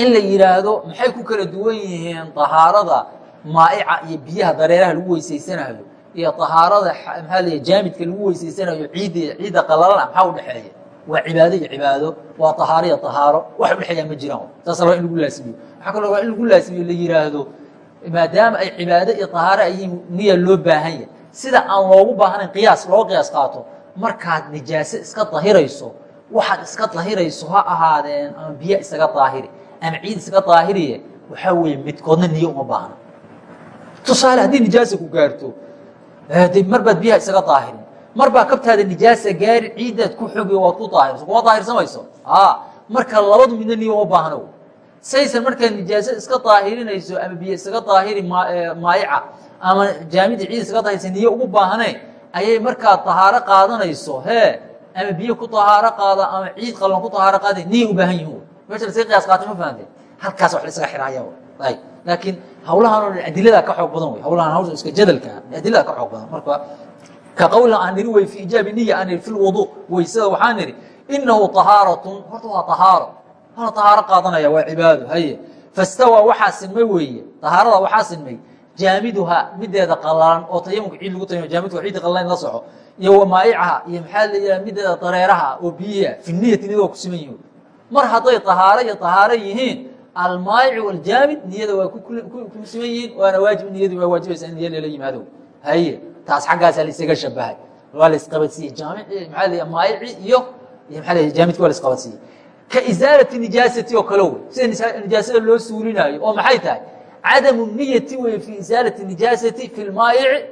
in la yidhaahdo maxay ku kala duwan yihiin طahaarada maaica iyo biyaha dareeraha lagu weysaysanayo iyo طahaarada maxaa ley jaamidka lagu weysaysanayo ciidda ciidda qalalana maxaa udhexeeya waa cibaado iyo cibaado waa طahaaro iyo طahaaro wax udhexeeya ma jiraan saas raba in lagu laasimiyo waxaa kaloo rabaa in lagu laasimiyo la yihaahdo maadaama ay cibaado iyo طahaaro ayiin niya loo baahan yahay. Sida aan loogu baahnayn qiyaas loo qiyaas qaato markaad nijaase iska dahirayso waxaad iska dahirayso ha ahaadeen ama biyo isaga daahiri ama ciid isaga daahiriye waxaa weeye midkoodna niyo uma baahna. Tusaale haddii nijaasa ku gaarto de mar baad biyaha isaga daahirin. Mar baa kabtaada nijaasa gaari ciiddaad ku xogi waad ku daahirso kuma daahirsamayso marka labadu midna niyo uma baahna saysan markaad nijaasa iska daahirinayso ama biyo isaga daahiri maayica ama jaamida ciid isaga daahirsa niyo ugu baahnayn ayay markaad tahaaro qaadanayso hee ama biyo ku tahaaro qaada ama ciid qallan ku tahaaro qaada niyo u baahan yihiin meesha lasga qiyaas qaatay ma fahamteen halkaas wax la isaga xiraaya ayb laakiin hawlahan oo dhan adiladaa ka xoog badan wey hawlahan hawsha iska jadalka adiladaa ka xoog badan. Marka ka qawlan aan niri wey fi ijaabi niya aan niri fi lwudu weysada waxaan niri inahu tahaaratun horta waa tahaaro hala tahaaro qaadanaya waa cibaado haye. Fastawaa waxaa sinmay weeye. Tahaarada waxaa sinmay jaamiduha mideeda qalalan oo tayamumka ciid lagu tayamo jaamidka ciidda qalalan la soco iyo wamaayicaha iyo maxaa la yidhaha mideeda dareeraha oo biyiha fi niyati niyada waa ku siman yihiin. Mar hadday tahaaro iyo tahaaro yihiin almaayic waljaamid niyada waa ku siman yihiin waana waajib niyadu waa waajibaysa in niya lala yimaado. Haye taas xaggaasaa laisaga shabahay. Waa la isqabadsiiyey jaamici maxaa la maayici iyo iyo maxaa la jaamidki waa la isqabadsiiyey ka isaalati nijaasati oo kale wey sida nijaasada loo suulinaayo oo maxay tahay cadamu niyati wey fi isaalati nijaasati fi lmaayici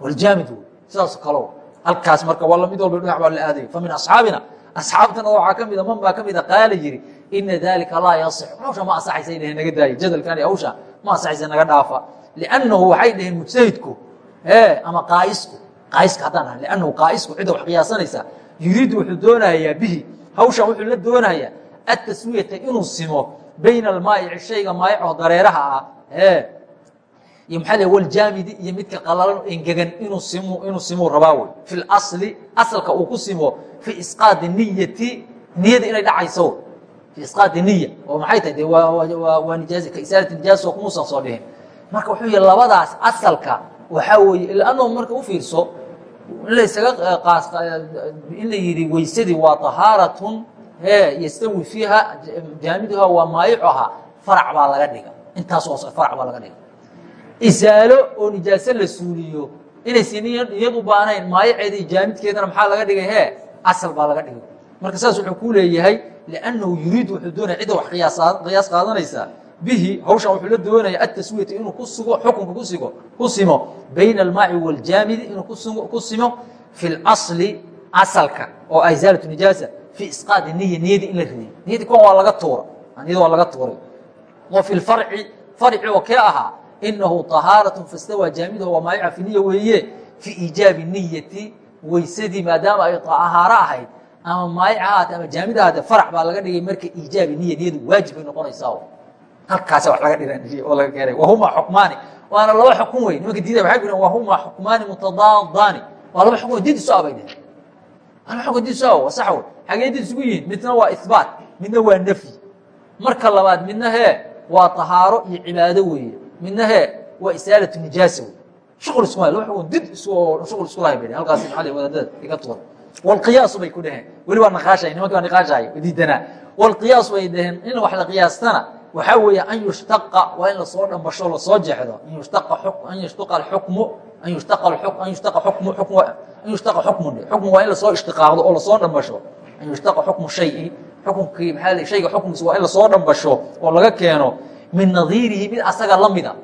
waljaamid wey sidaasoo kale halkaas marka waa mid walba dhinac baa la aadayo fa min asxaabina asxaabtana waxaa ka mida man baa ka mida qaala yiri ina dalika laa yaصix hawsha ma asaxaysa dheheen naga daayo jadalkan hawsha ma asaxaysa naga dhaafa liannahu waxay dhaheen mujtahidku ama qaayisku qaayiska haddaan aha liannahu qaayisku cidda wax qiyaasanaysa yuriidu wuxuu doonayaa bihi hawshan wuxuu la doonayaa ataswiyata inuu simo bayna almaayici shayga maayico dareeraha ah iyo maxaa l waljaamidi iyo midka qalalan engegan inuu simu inuu simuu rabaa wey fi lasli asalka uu ku simo fi isqaadi niyati niyada inay dhacayso. Fi isqaadi niya oo maxay tahay? De waa nijaasa ka isaalati nijaasa kumuusan soo dhihin. Marka wuxuu yihi labadaas asalka waxaa weeye ilaanoo marka u fiirso in la isaga qaas in la yidhi weysadii waa tahaaratun he yastawi fiiha jaamiduha waa maayicuha farac baa laga dhiga intaas oo farac baa laga dhiga isaalo oo nijaaso la suuliyo inaysan niyad u baanayn maayaceeda iyo jaamidkeedana maxaa laga dhigay he asal baa laga dhigay marka saas wuxuu ku leeyahay liannahu yuriidu wuxuu doonaya cidda wax qiyaas qaadanaysa bihi hawshan wuxuu la doonaya ataswiyata inuu ku sugo xukunka kusigo ku simo bayna almaaci waljaamidi inuu ku simo fi lasli asalka oo ah isaalatu nijaasa fi isqaadi niya niyadii in la riday niyadii kuwan waa laga tuura niyada waa laga tuuray wa fi lfarci farci oo kee ahaa inahu طahaaraة fastawa jaamiduha waa maayica fi niya weeye fi iijaabi niyati weysadii maadaama ay طahaaro ahayd ama maayic ahaate ama jaamid ahaate farac baa laga dhigay marka iijaabi niya niyadu waajib bay noqonaysaa halkaasa wax laga dhiga oo laga keenay. Wahuma xukmaani. Waana laba xukun wey nimanka diida waxay ku wahuma xukmaani mutadaadaani. Waa laba xukun diid isu abay dhehen laba xukun diid isu aba waa sax wey xagee diid isugu yihiin? Midna waa ihbaat midna waa nafyi marka labaad midna hee waa طahaaro iyo cibaado weeye. Midna he waa isaalatu nijaasa wey shuqul isma laba xukun did shuqul isku lahay bay halkaas maxaa la wadaadada iga tuuray walqiyaasu bay ku dheheen weli waa niqaashay nimanka waa niqaashahay diidanaa walqiyaas bay dheheen in wax la qiyaastana waxaa weeye an yushtaqa waa in la soo dhambasho la soo jeexdo. An yushtaqa xukmu an yushtaqa xukmu xukmu waa in la soo ishtiqaaqdo oo la soo dhambasho. An yushtaqa xukmu shayi xukunkii maxaa shayga xukunkiisa waa in la soo dhambasho oo laga keeno. Min nadiirihi mid asaga la mid a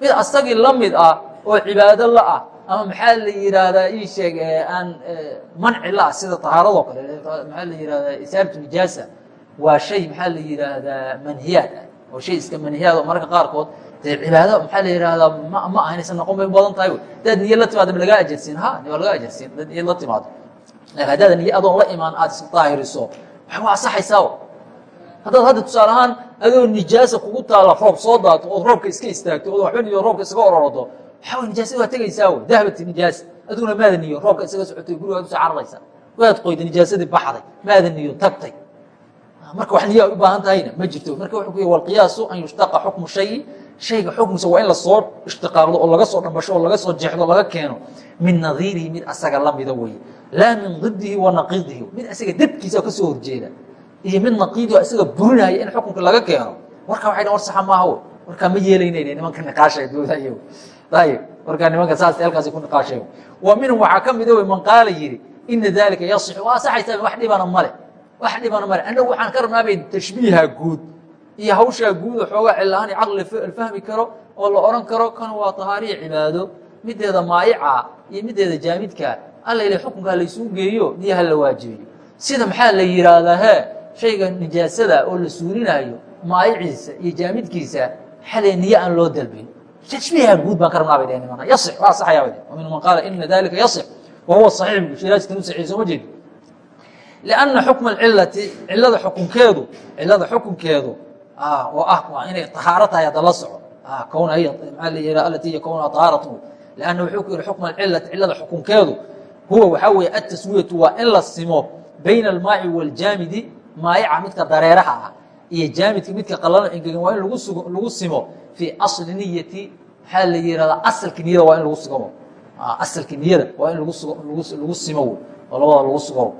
mid asagii la mid ah oo cibaado la ah ama maxaa la yidhaahdaa ii sheeg aan manci la ah sida tahaaradoo kale maxaa la yihahdaa isaalatu nijaasa. Waa shay maxaa la yidhaahdaa manhiyaad ah oo shay iska manhiyaad oo mararka qaarkood. Dee cibaado maxaa la yihahdaa ma aha inaysan noqon bay badan tahay. Hadaad niyo la timaado ma lagaa ajarsiin? Ha waa laga ajarsiin. Hadaad niyo la timaado. Haddaad niyo adoon la imaan aad is daahiriso. Wax waa asaxaysaa haddaad hadda tusaale ahaan adoo nijaasa kugu taala roob soo daato ood roobka iska istaagto ood waxba niyo roobka isaga ororodo waxaa wey nijaasada waa tegaysaa wey dahbati nijaasa aduguna maada niyo roobka isaga socotay gurigaad u soo cararaysa. Waad qoyday nijaasadii baxday. Maada niyo tagtay marka wax niyo ay u baahan tahayna ma jirto. Marka wuxuu ku yhi walqiyaasu an yushtaqa xukmu shayi shayga xukmisa waa in la soo ishtiqaaqdo oo laga soo dhambasho oo laga soo jeexdo laga keeno. Min nadiirihi mid asaga lamida weeye. Laa min didihi wa naqidihi mid asaga dadkiisa ka soo horjeeda. Iyo mid naqiidio isaga burinaya in xukunka laga keeno. Warkaa waxay dhan war saxa maaha wey warkaa ma yeelaynayna nimanka niqaashay doodayo ayib warkaa nimanka saas halkaasi ku niqaashay wa minhum waxaa ka mida wey man qaala yidhi ina dalika yasixu. Waa asaxaysaa wax dhibana male wax dhibana male annagu waxaan ka rabnaa bay tashbiiha guud. Iyo hawshaa guud xoogaa cilahaan caqli fahmi karo oo la oran karo kan waa tahaariya cibaado mideeda maayica iyo mideeda jaamidka alla ila xukunkaa laysuu geeyo niyaha la waajibiyo. Sida maxaa la yidhaahdaa he shayga nijaasada oo la suurinayo maayiciisa iyo jaamidkiisa xalee niye aan loo dalbin. Tashbiiha guud baan ka rabnaa bay dheheen nimana yasix waa saxayaa bay dheheen waminhu man qaala ina dalika yasix. Wa huwa saxiix bu shiraajkan u saxiix lianna xukma alcilati cilada xukunkeedu cilada xukunkeedu oo ah waa inay tahaaro tahay hadda la soco hiya maxaa la alati hiya kownaha tahaaratu lianna wuxuu ku yihi xukma alcilati cilada xukunkeedu huwa waxaa weeye ataswiyatu waa in la simo bayna almaaci waaljaamidi maayaca midka dareeraha ah iyo jaamidka midka qalano engegan waa in lagu simo fii asli niyati maxaa la yihahdaa asalka niyada waa in lagu sugo asalka niyada waa in lagu simo labada lagu sugo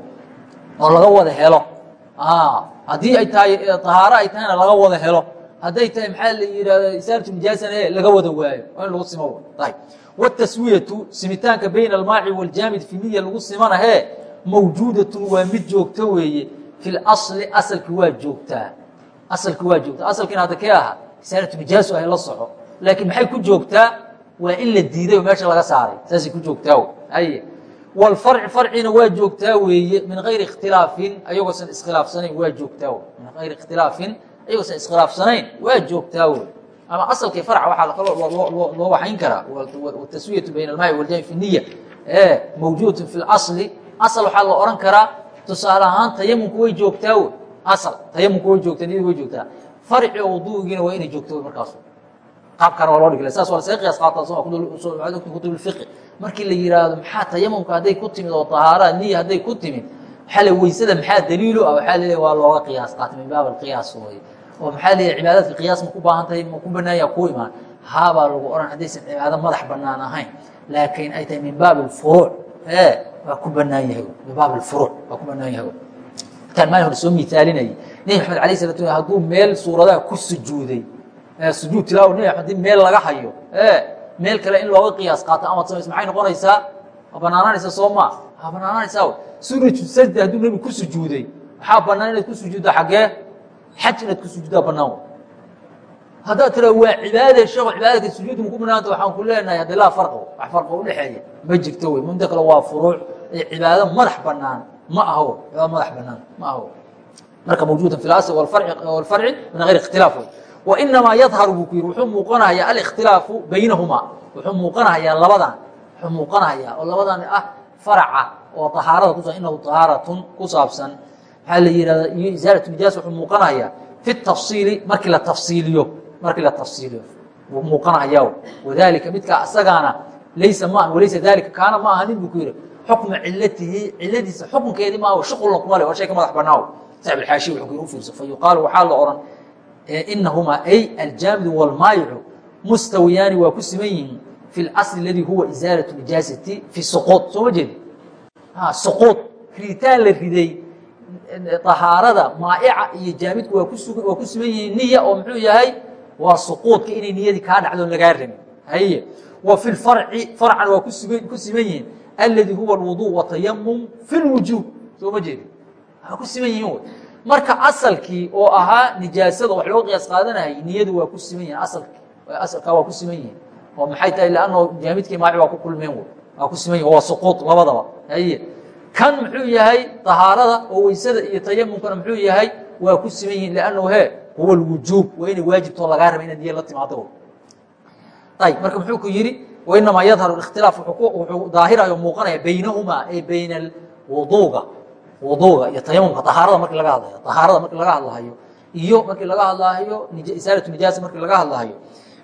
oo laga wada helo. Haddii ay tahay ahaaro ay tahayna laga wada helo. Hadday tahay maxaa la yihahda isaaratu nijaasana laga wada waayo. Waa in lagu simo. Ayb wtaswiyatu simitaanka bayna almaaci wاljaamid fi niya lagu simanahe mawjuudatun waa mid joogta weeye. Fi اlasli asalki waa joogtaa asalki waa joogtaa asalkiina hadda kee ahaa isaaratu nijaasu ahay la soco laakiin maxay ku joogtaa? Waa in la diiday oo meesha laga saaray. Saasay ku joogtaa ay wlfarci farcina waa joogtaa weeye min gayri ikhtilaafin ayagoosan iskhilaafsanayn waa joogtaa min gayri ikhtilaafin ayagoosan iskhilaafsanayn waa joogtaa wey ama asalkii farca waxaa kaloo loo waxayn karaa taswiyatu bayna almaai waljami fi niya mawjuudun fi اlasli asal waxaa la ohan karaa tusaale ahaan tayamumku way joogtaa wey asal tayamumku way joogtaa niyadu way joogtaa farci wuduugiina waa inay joogto markaas qaabkana waa loo dhigla saas waa lasaga qiyaas qaata kutub اfiqi markii la yihaahdo maxaa tayamumka hadday ku timid oo ahaara niya hadday ku timid? Waaa weysada maxaa daliilu? Ah waaa le waa looga qiyaas qaatay min baab alqiyaas way oo maxaa le cibaadaadka qiyaas ma ku baahan tahay ma ku banaanya ku imaan. Haabaa lagu ohan haddaysan cibaado madax banaan ahayn. Laakiin ay tahay min baab furuuc. E waa ku banaan yahay min baab furuuc waa ku banaan yahay kaan maalin hore soo miaalinaye nebi maxamed alayh salat hadduu meel suuradaha ku sujuuday sujuud tilaawa nebi maxamed meel laga hayo e meel kale in looga qiyaas qaato amad samays maxay noqonaysaa waa banaanaanaysaa soo ma. Waa banaanaanaysaa suuratu sajda hadduu nebi ku sujuuday waxaa banaan inaad ku sujuuddo xaggee xaj inaad ku sujuuddaa banaan haddaad tira waa cibaade sheeko cibaadadka sujuudda maku banaanta waxaan ku leenahay hadde laa farqo wax farqo udhexeeya ma jirto wey muddo kale waa furuuc ee cibaado madax banaan ma aho cibaado madax banaan ma aho marka mawjuudan fi lasl walfarci min gayr ikhtilaaf wey wainamaa yadharu buu ku yidhi wuxuu muuqanahayaa alikhtilaafu baynahumaa wuxuu muuqanahayaa labadan wuxuu muuqanahayaa oo labadan ah faraca oo ahaarada ku inahu ahaaratun ku saabsan. Maxaa la yihahda iyo isaalatu nijaas wuxuu muuqanahayaa fi tafsiili markii la tafsiiliyo markii la tafsiiliyo wuu muuqanahayaa wadalika midkaa isagaana laysa ma walaysa dalika kaana ma ahanin buu ku yidhi xukma cilatihi ciladiisa xukunkeedii maaha shuqulna kuma le waa shay ka madax banaaw saaxib alxaashi wuxuu ku yidhi u fiirso fa yuqaalu waxaa la odhan inahumaa ay aljaamidu wاlmaayicu mustawiyaani waa ku siman yihiin fi اlasl اladii huwa isaalaة nijaasati fi suquud soo ma jeedi suquud riditaan la riday طahaarada maaica iyo jaamidku waa ku siman yihiin niya oo muxuu yahay waa suquudka inay niyadii kaa dhacdo lagaa rabin haye wa fi اfarci farcan waa ku siman yihiin aladii huwa اlwuضuء watayamum fi اlwujuub soo ma jeedi waa ku siman yihiin marka asalkii oo ahaa nijaasada wax loo qiyaas qaadanayay niyadu waa ku siman yihiin asalki asalkaa waa ku siman yihiin oo maxay tahay? Lanno jaamidkii maaci waa ku kulmeen wey waa ku siman yihiin waa suquud labadaba. Haye. Kan muxuu yahay tahaarada oo weysada iyo tayamumkana muxuu yahay waa ku siman yihiin lannahu he huwa lwujuub waa inay waajibtoo lagaa raba inaad niya la timaado. Ayb marka muxuu ku yidhi wainamaa yadharu ikhtilaaf wuxuu daahirayo muuqanaya baynahumaa ay bayna wuduuga wuduuga iyo tayamumka ahaarada markii laga hadlayo ahaarada markii laga hadlahayo iyo markii laga hadlaayo isaalatu nijaasa markii laga hadlahayo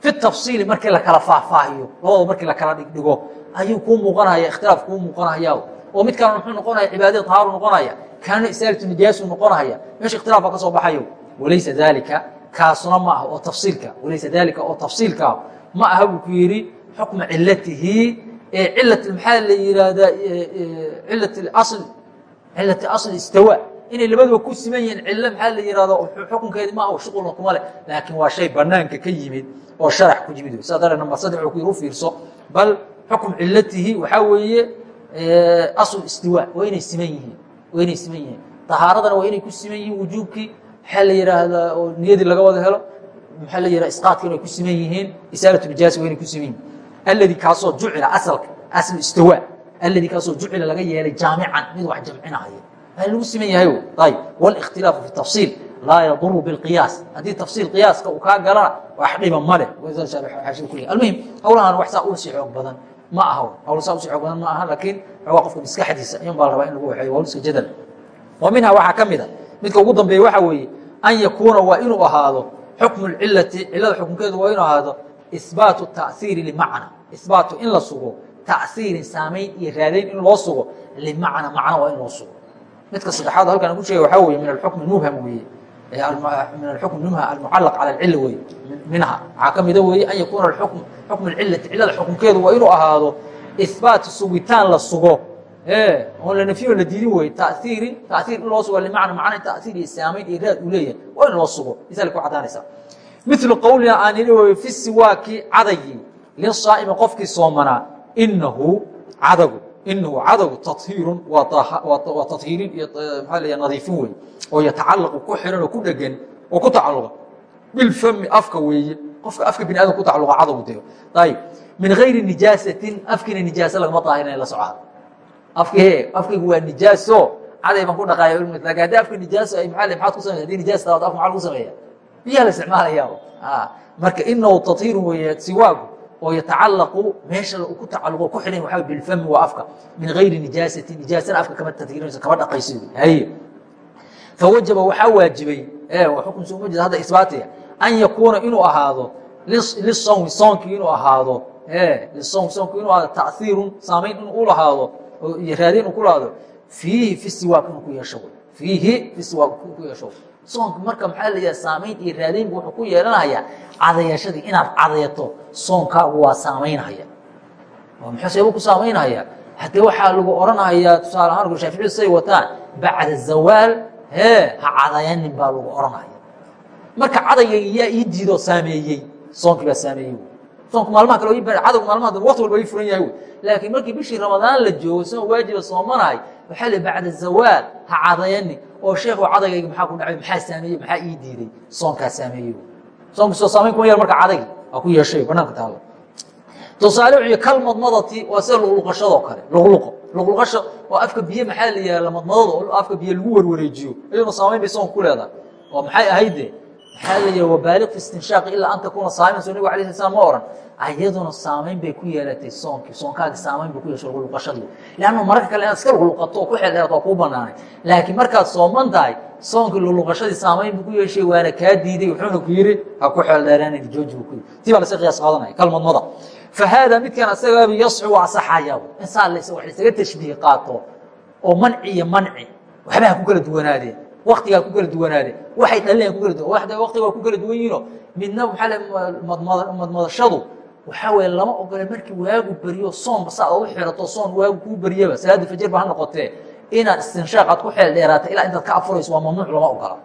fi tafsiili markii lakala faahfaahiyo labadaba markii lakala dhigdhigo ayuu kuu muuqanaya ikhtilaaf kuu muuqanaya oo mid kalena muxuu noqonaya cibaadada tahaaru noqonaya kaana isaalatu nijaasu noqonaya meesha ikhtilaaf baa ka soo baxayo walaysa dalika kaasuna ma aha oo tafsiilka walaysa dalika oo tafsiilka ma aha buu ku yidhi xukma cilatihi ee cilat maxaa la yihahdaa cilat asl cilati asl istawa. Inay labaduba ku siman yihiin cillo maxaa la yihahdo xukunkeedi ma ah shuqulna kuma leh laakiin waa shay banaanka ka yimid oo sharax ku yimid. Saa daree number saddex ku yir u fiirso. Bal xukm cilatihi waxaa weeye asl istiwa waa inay siman yihiin. Waa inay siman yihiin. Tahaaradana waa inay ku siman yihiin wujuubkii. Maxaa la yidhaahdaa oo niyadii laga wada helo. Maxaa la yidhaha isqaadka inay ku siman yihiin. Isaalatu nijaasi waa inay ku siman yihiin. Alladii kaasoo jucila asalka aslu istiwaa alladii kaasoo jucila laga yeelay jaamican mid wax jamcinahaya waa lagu siman yahay ayb wاlاkhtilaafu fi tafsiil laa yaduru biاlqiyaas haddii tafsiil qiyaaska uu kaa galana wax dhiba male almuhim hawlahan wax saa usii xoog badan ma aha hawl saa usii xoog badan ma aha laakiin waa qofka maskaxdiisa ayun baa la rabaa in lagu waxeeyo hawl iska jadal wa minha waxaa ka mid a midka ugu dambeeya waxa weeye an yakuuna waa inuu ahaado xukmu اlcilati cilada xukunkeedu waa inuu ahaado ihbaatu taأhiiri limacna ihbaatu in la sugo taأhiirin saamayn iyo raadayn in loo sugo. Limacna macna waa in loo sugo. Midka saddexaad halkan ku sheegay waxaa weye min alxukm mubham weeye. Min alxukm mubham almucalaq cala alcila weye minha. Waxaa ka mida weeye an yakuuna xukm xukm alcilati cilada xukunkeedu waa inuu ahaado ihbaat sugitaan la sugo. Oon la nafyo la diidin weye taiirin taiir in loo sugo limacna macna taiir iyo saamayn iyo raad uu leeyahay waa in loo sugo. Misal ku cadaanaysaa milu qowlina aan ini wey fi siwaaki cadagii lisaa'imi qofkii soomanaa inahu cadagu inahu cadagu tahiirun waa tahiirin iyo maxaa la nadiifin wey oo yatacalaqu ku xiran oo ku dhegan oo ku tacaluqa bilfami afka weeye qofka afka bini adam ku tacaluqa cadagu deo ayib min gayri nijaasatin afkiina nijaasa lagama daahirina la socda afki he afkaygu waa nijaaso caday baan ku dhaqaaya laakiin haddii afka nijaaso ay maa maad ku sameysa haddii nijaas taawad afka maa lagu sameeya biyaa la isticmaalaya marka inahu tahiirun weeye siwaagu oo yatacalaqu meesha ku tacaluqo ku xidhan waxaa bilfami waa afka. Min gayri nijaasati nijaasana afka kama tadhiirinayso kama dhaqayso haye. Fawajaba waxaa waajibay xukun soo ma jeeda hadda isbaatiya an yakuuna inuu ahaado lisawmi soonkii inuu ahaado lisawmi soonki inuu ahaado ta'iirun saamayn inuu u lahaado iyo raadin uu ku lahaado fiihi fi siwaak inuu ku yeesho fiihi fi siwaak ku yeesho soonka marka maxaa la yidhaha saamayn iyo raadaynbu wuxuu ku yeelanayaa cadayashadii inaad cadayato soonkaagu waa saamaynhaya muxuu seeba ku saamaynhaya haddee waxaa lagu odhanhayaa tusaale ahaan shaaficiyadu say wataan bacda zawaal hee ha cadayanin baa lagu odhanhaya marka cadayga yaa ii diidoo saameeyey soonkii baa saameeyey soonku maalmaha kale cadowga maalmaha dambe waqti walba ii furan yahay laakiin markii bishii ramadaan la joogo soon waajiba soomanahay waxaa li bacda zawaal ha cadayanin oo sheekhu cadagayga maxaa ku dhacay maxaa saameeyey maxaa ii diiday? Soonkaa saameeyey soonku soo saamayn kuma yar marka cadaygi waa ku yeeshay banaanka taalla. Tusaale wuxuu kal madmadati waa sida luqluqashadoo kale. Luqluqo luqluqasho oo afka biyo maxaa la yihahda madmadada oo afka biyo lagu warwareejiyo. Iyaduna saamayn bay soonka ku leedahay. Oo maxay ahayde maxaa yiha wabaaliq fi istinshaaqi ilaa an takuuna saaiman so nabig alay sl slam ma ohan ayaduna saamayn bay ku yeelatay soonkii soonkaagi saamayn bay ku yeeshay luqluqashadii leannu mararka kale inaad iska luqluqato oo ku xeeldheerato waa kuu banaanay laakiin markaad sooman tahay soonkii luqluqashadii saamayn buu ku yeeshay waana kaa diiday wuxuuna ku yidhi ha ku xeeldheeraanayni jooji buu ku yidhi. Tii baa lasa qiyaas qaadanaya kalmadmada. Fa haada midkan asagaaba yascu waa asaxaya in saa las wax laysaga tashbiih qaato oo manci iyo manci waxba ha ku kala duwanaadeen waktigaa ku kala duwanaadeen waxay dhaleen ku kala duwan waktiga waa ku kala duwan yihiinoo midna madmadashadu waxaa weeye lama ogole markii waagu beriyo soonba saad u xirato soon waagu kuu beriyaba salaada fajir ba ha noqotee inaad istinshaaq aad ku xeel dheeraata ilaa intaad ka afurayso waa mamnuuc lama ogola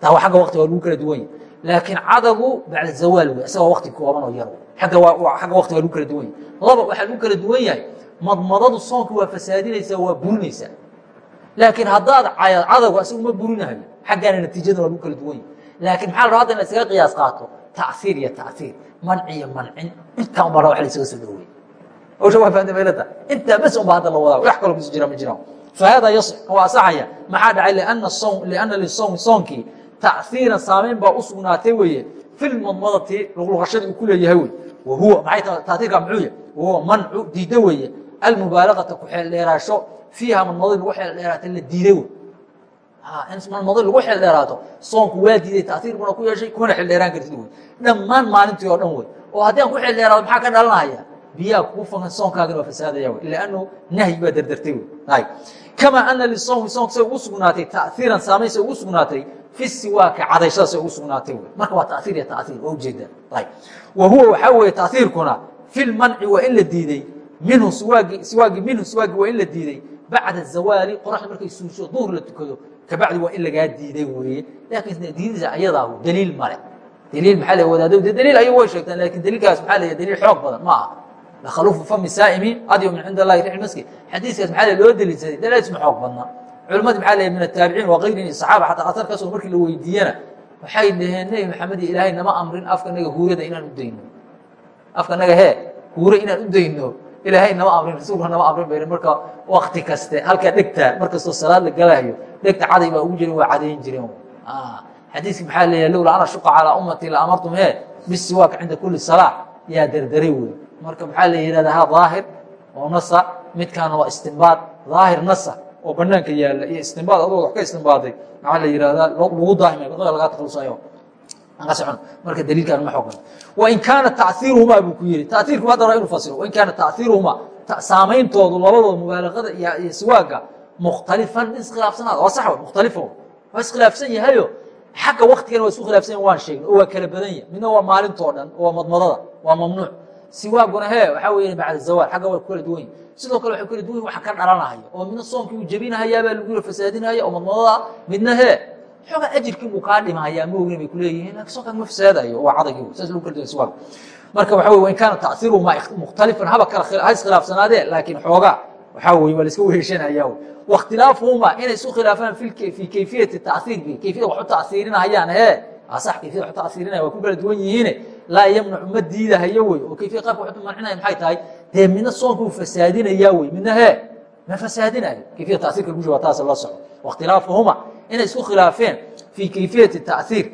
taa agga waktiga waa lagu kala duwan yahi laakiin cadagu bacda zawaal wey isagoo wakti kooban oo yar agga waa lagu kala duwan yahi laba waxaa lagu kala duwan yahay madmadadu soonka waa fasaadinaysaa waa burinaysaa laakiin haddaad cadagu isagu ma burinahayo xaggaana natiijada lagu kala duwan yahi laakiin maxaa la rabaa hadda in la isaga qiyaas qaato taiir iyo taiir manci iyo mancin intaa unba raba wa la isaga soo dhaweey hawsha waa fahamta maylata intaa bas unba hadda la wadaa wax kaloo kusu jira ma jiraan fahada yasix waa asaxaya maxaa dhacay liana sawm liana lisawmi soonkii taiiran saamayn baa u sugnaatay weeye filmadmadati luqluqashadii uu ku leeyahay wey wahuwa maxay taiirka muxuu yahay wahuwa mancu diidda weeye almubaalagata ku xeel dheeraasho fiiha madmadadi lagu xeel dheeraata la diiday in madmado lagu xeel dheeraato soonku waa diiday taiir buna ku yeeshay kuna xeel dheeraan kartid wey dhammaan maalintii oo dhan wey oo haddii aan ku xeel dheeraado maxaa ka dhalanaya? Biyaa kugu fangan soonkaagana waa fasaadaya wey ilaanu nahyi baa derdertay wey kamaa ana lisawmi soonka say ugu sugnaatay taiiran saamayn say ugu sugnaatay fi siwaaka cadayshada say ugu sugnaatay wey marka waa taiir iyo taiir waa u jeedaa wa huwa waxaa weeye taiirkuna fi lmanci waa in la diiday. Minhu siwaagi siwaagi minhu siwaagi waa in la diiday bacda zawaali qoraxda markay suusho duhur la tukado kabacdi waa in lagaa diiday weeye laakiin diidisa ayadaa daliil male daliil maxaa la wadaado de daliil ayagu way sheegtaan laakiin daliilkaas maxaa la daliil xoog badan ma aha lakhaluufu fami saa'imi adyo min cind allahi rixl maski xadiiskaas maxaa loo daliilsaday daliilkiis ma xoog badna culimadii maxaa leeyahay min ataabiciin wa kayrihi saxaaba xataa atar ka soo markii la weydiiyana waxay dhaheen nebi maxamed iyo ilaahay nama amrin afkanaga huurada inaan u dayno afkanaga hee huure inaan u dayno ilaahay nama amrin rasuulka nama amrin bayr marka wakti kaste. Halkaa dhegtaa mar kastoo salaad la galayo dhegta caday baa ugu jirin waa cadayn jireen xadiiski maxaa leeyahay lowla ana shuqa calaa ummati la amartum hee bisiwaaka cinda kuli salaa. Yaa derderay wey. Marka maxaa la yihahda ha daahir oo nasa midkaana waa istimbaad. Daahir nasa oo banaanka yaalla iyo istimbaad adoo wax ka istimbaaday maxaa la yihahdaa lagu daahimay waddada lagaa taklusayo marka daliilkan ma xoogan wain kaana taiiruhumaa buu ku yihi taiirku hadda raa inu fasiro wain kaana taiiruhumaa saameyntoodu labadooda mubaalaqada iyo siwaaga mukhtalifan iskhilaafsanaada waa sax mukhtalifo. Waa iskhilaafsan yahayo. Xagga waktigana waa isku khilaafsan yahin waan sheegna oo waa kala badan yahy midna waa maalintoo dhan oo waa madmadada waa mamnuuc. Siwaaguna he waxaa weya bacda zawaal xagga waa ku kala duwan yahi sidoo kale waxay kala duwan yahi waxa ka dhalanahaya oo midna soomkii uu jebinahayaabaa lagu yira fasaadinahaya oo madmadada midna he xoogaa ajirkii buu kaa dhimahayaa maogin bay kuleeyihiin laakiin soonkaan ma fasaadayo waa cadaygi saas lagu kala duwan marka waxa wey wain kaana taiiruhumaa mukhtalifan haba kala ha iskhilaafsanaadee laakiin xoogaa waxaa weye waa la iska weheshanaya wakhtilaafuhumaa inay isu khilaafaan fii kayfiyati taiirki kayfiyada wax u taiirinahayaan he asax kayfiyada wax u taiirinaya waa ku kala duwan yihiine. Laa yamnacu ma diidahayo wey oo kayfiya qaabka wax mancinaya maxay tahay? Dee midna soonka uu fasaadinayaa wey midna he ma fasaadinayo kayfiyada taiirka lagu waa taas la soco wakhtilaafuhuma inay isku khilaafeen fii kayfiyati taiir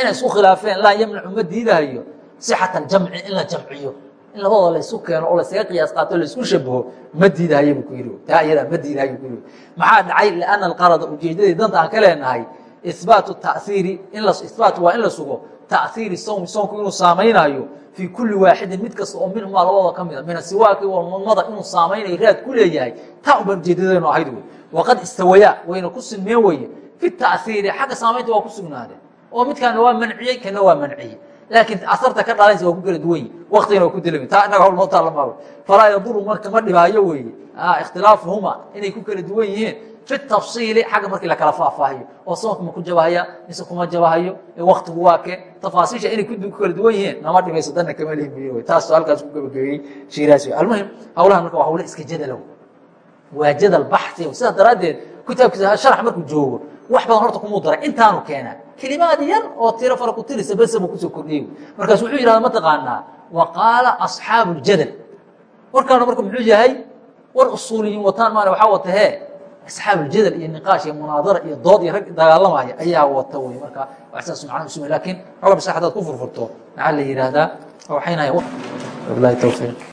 inay isku khilaafeen laa yamnacu ma diidahayo sixata jamci in la jamciyo in labadoo laysu keeno oo laysaga qiyaas qaato la isku shabaho ma diidahayo buu ku yidhi taa iyadaa ma diidahayo ku yidhi. Maxaa dhacay? Lianna alqarada ujeeddadii danta aan ka leenahay ihbaatu taiiri in la ihbaat waa in la sugo taiiri sowmi soonku inuu saamaynayo fii kulli waaxidin mid kasta oo minhumaa labadooda ka mida min asiwaaki walmadmada inuu saamaynayo raad ku leeyahay taa unbaan ujeedadeenu ahayd wey waqad istawayaa wayna ku sinmeen weye fi taiiri xagga saamaynta waa ku sugnaadeen oo midkaana waa manciyey kana waa manciyey. Laakiin asarta ka dhalaysa waa ku kala duwan yi waktigana waa ku dilami taa inaga hawl noo taallamaawe falaa yaduru marka ma dhibaayo weeye. Ikhtilaafuhuma inay ku kala duwan yihiin. Fi tafsiili xagga markii lakala faahfaahiyo. Oo soonka ma ku jabahaya mise kuma jabahayo? Waktigu waa ke tafaasiisha inay ku kala duwan yihiin nama dhimayso dana kama lihmiye taas halkaas ku gabagabeeyey shiiraas almuhim hawlahan marka waa hawle iska jadalow waa jadal baxsi sidaa daraaddeed kitaabkiisa markuu joogo wax badan horta kumuu daray intaanu keenaa. Kelimaad yar oo tiro fara ku tirisa bese buu ku soo kordhiyey markaasu wuxuu yidhahda mataqaanaa wa qaala asxaabu ljadal warkaana marka muxuu yahay war usuuliyiin wataan maana waxaa wata hee asxaabu ljadal iyo niqaash iyo munaadara iyo dood iyo rag dagaalamaya ayaa wata wey marka wax saas macnaha usumay laakiin xoga bisa hadaad ku furfurto maxaa la yidhaahdaa? Waxaynaya wabilahi tawfiiq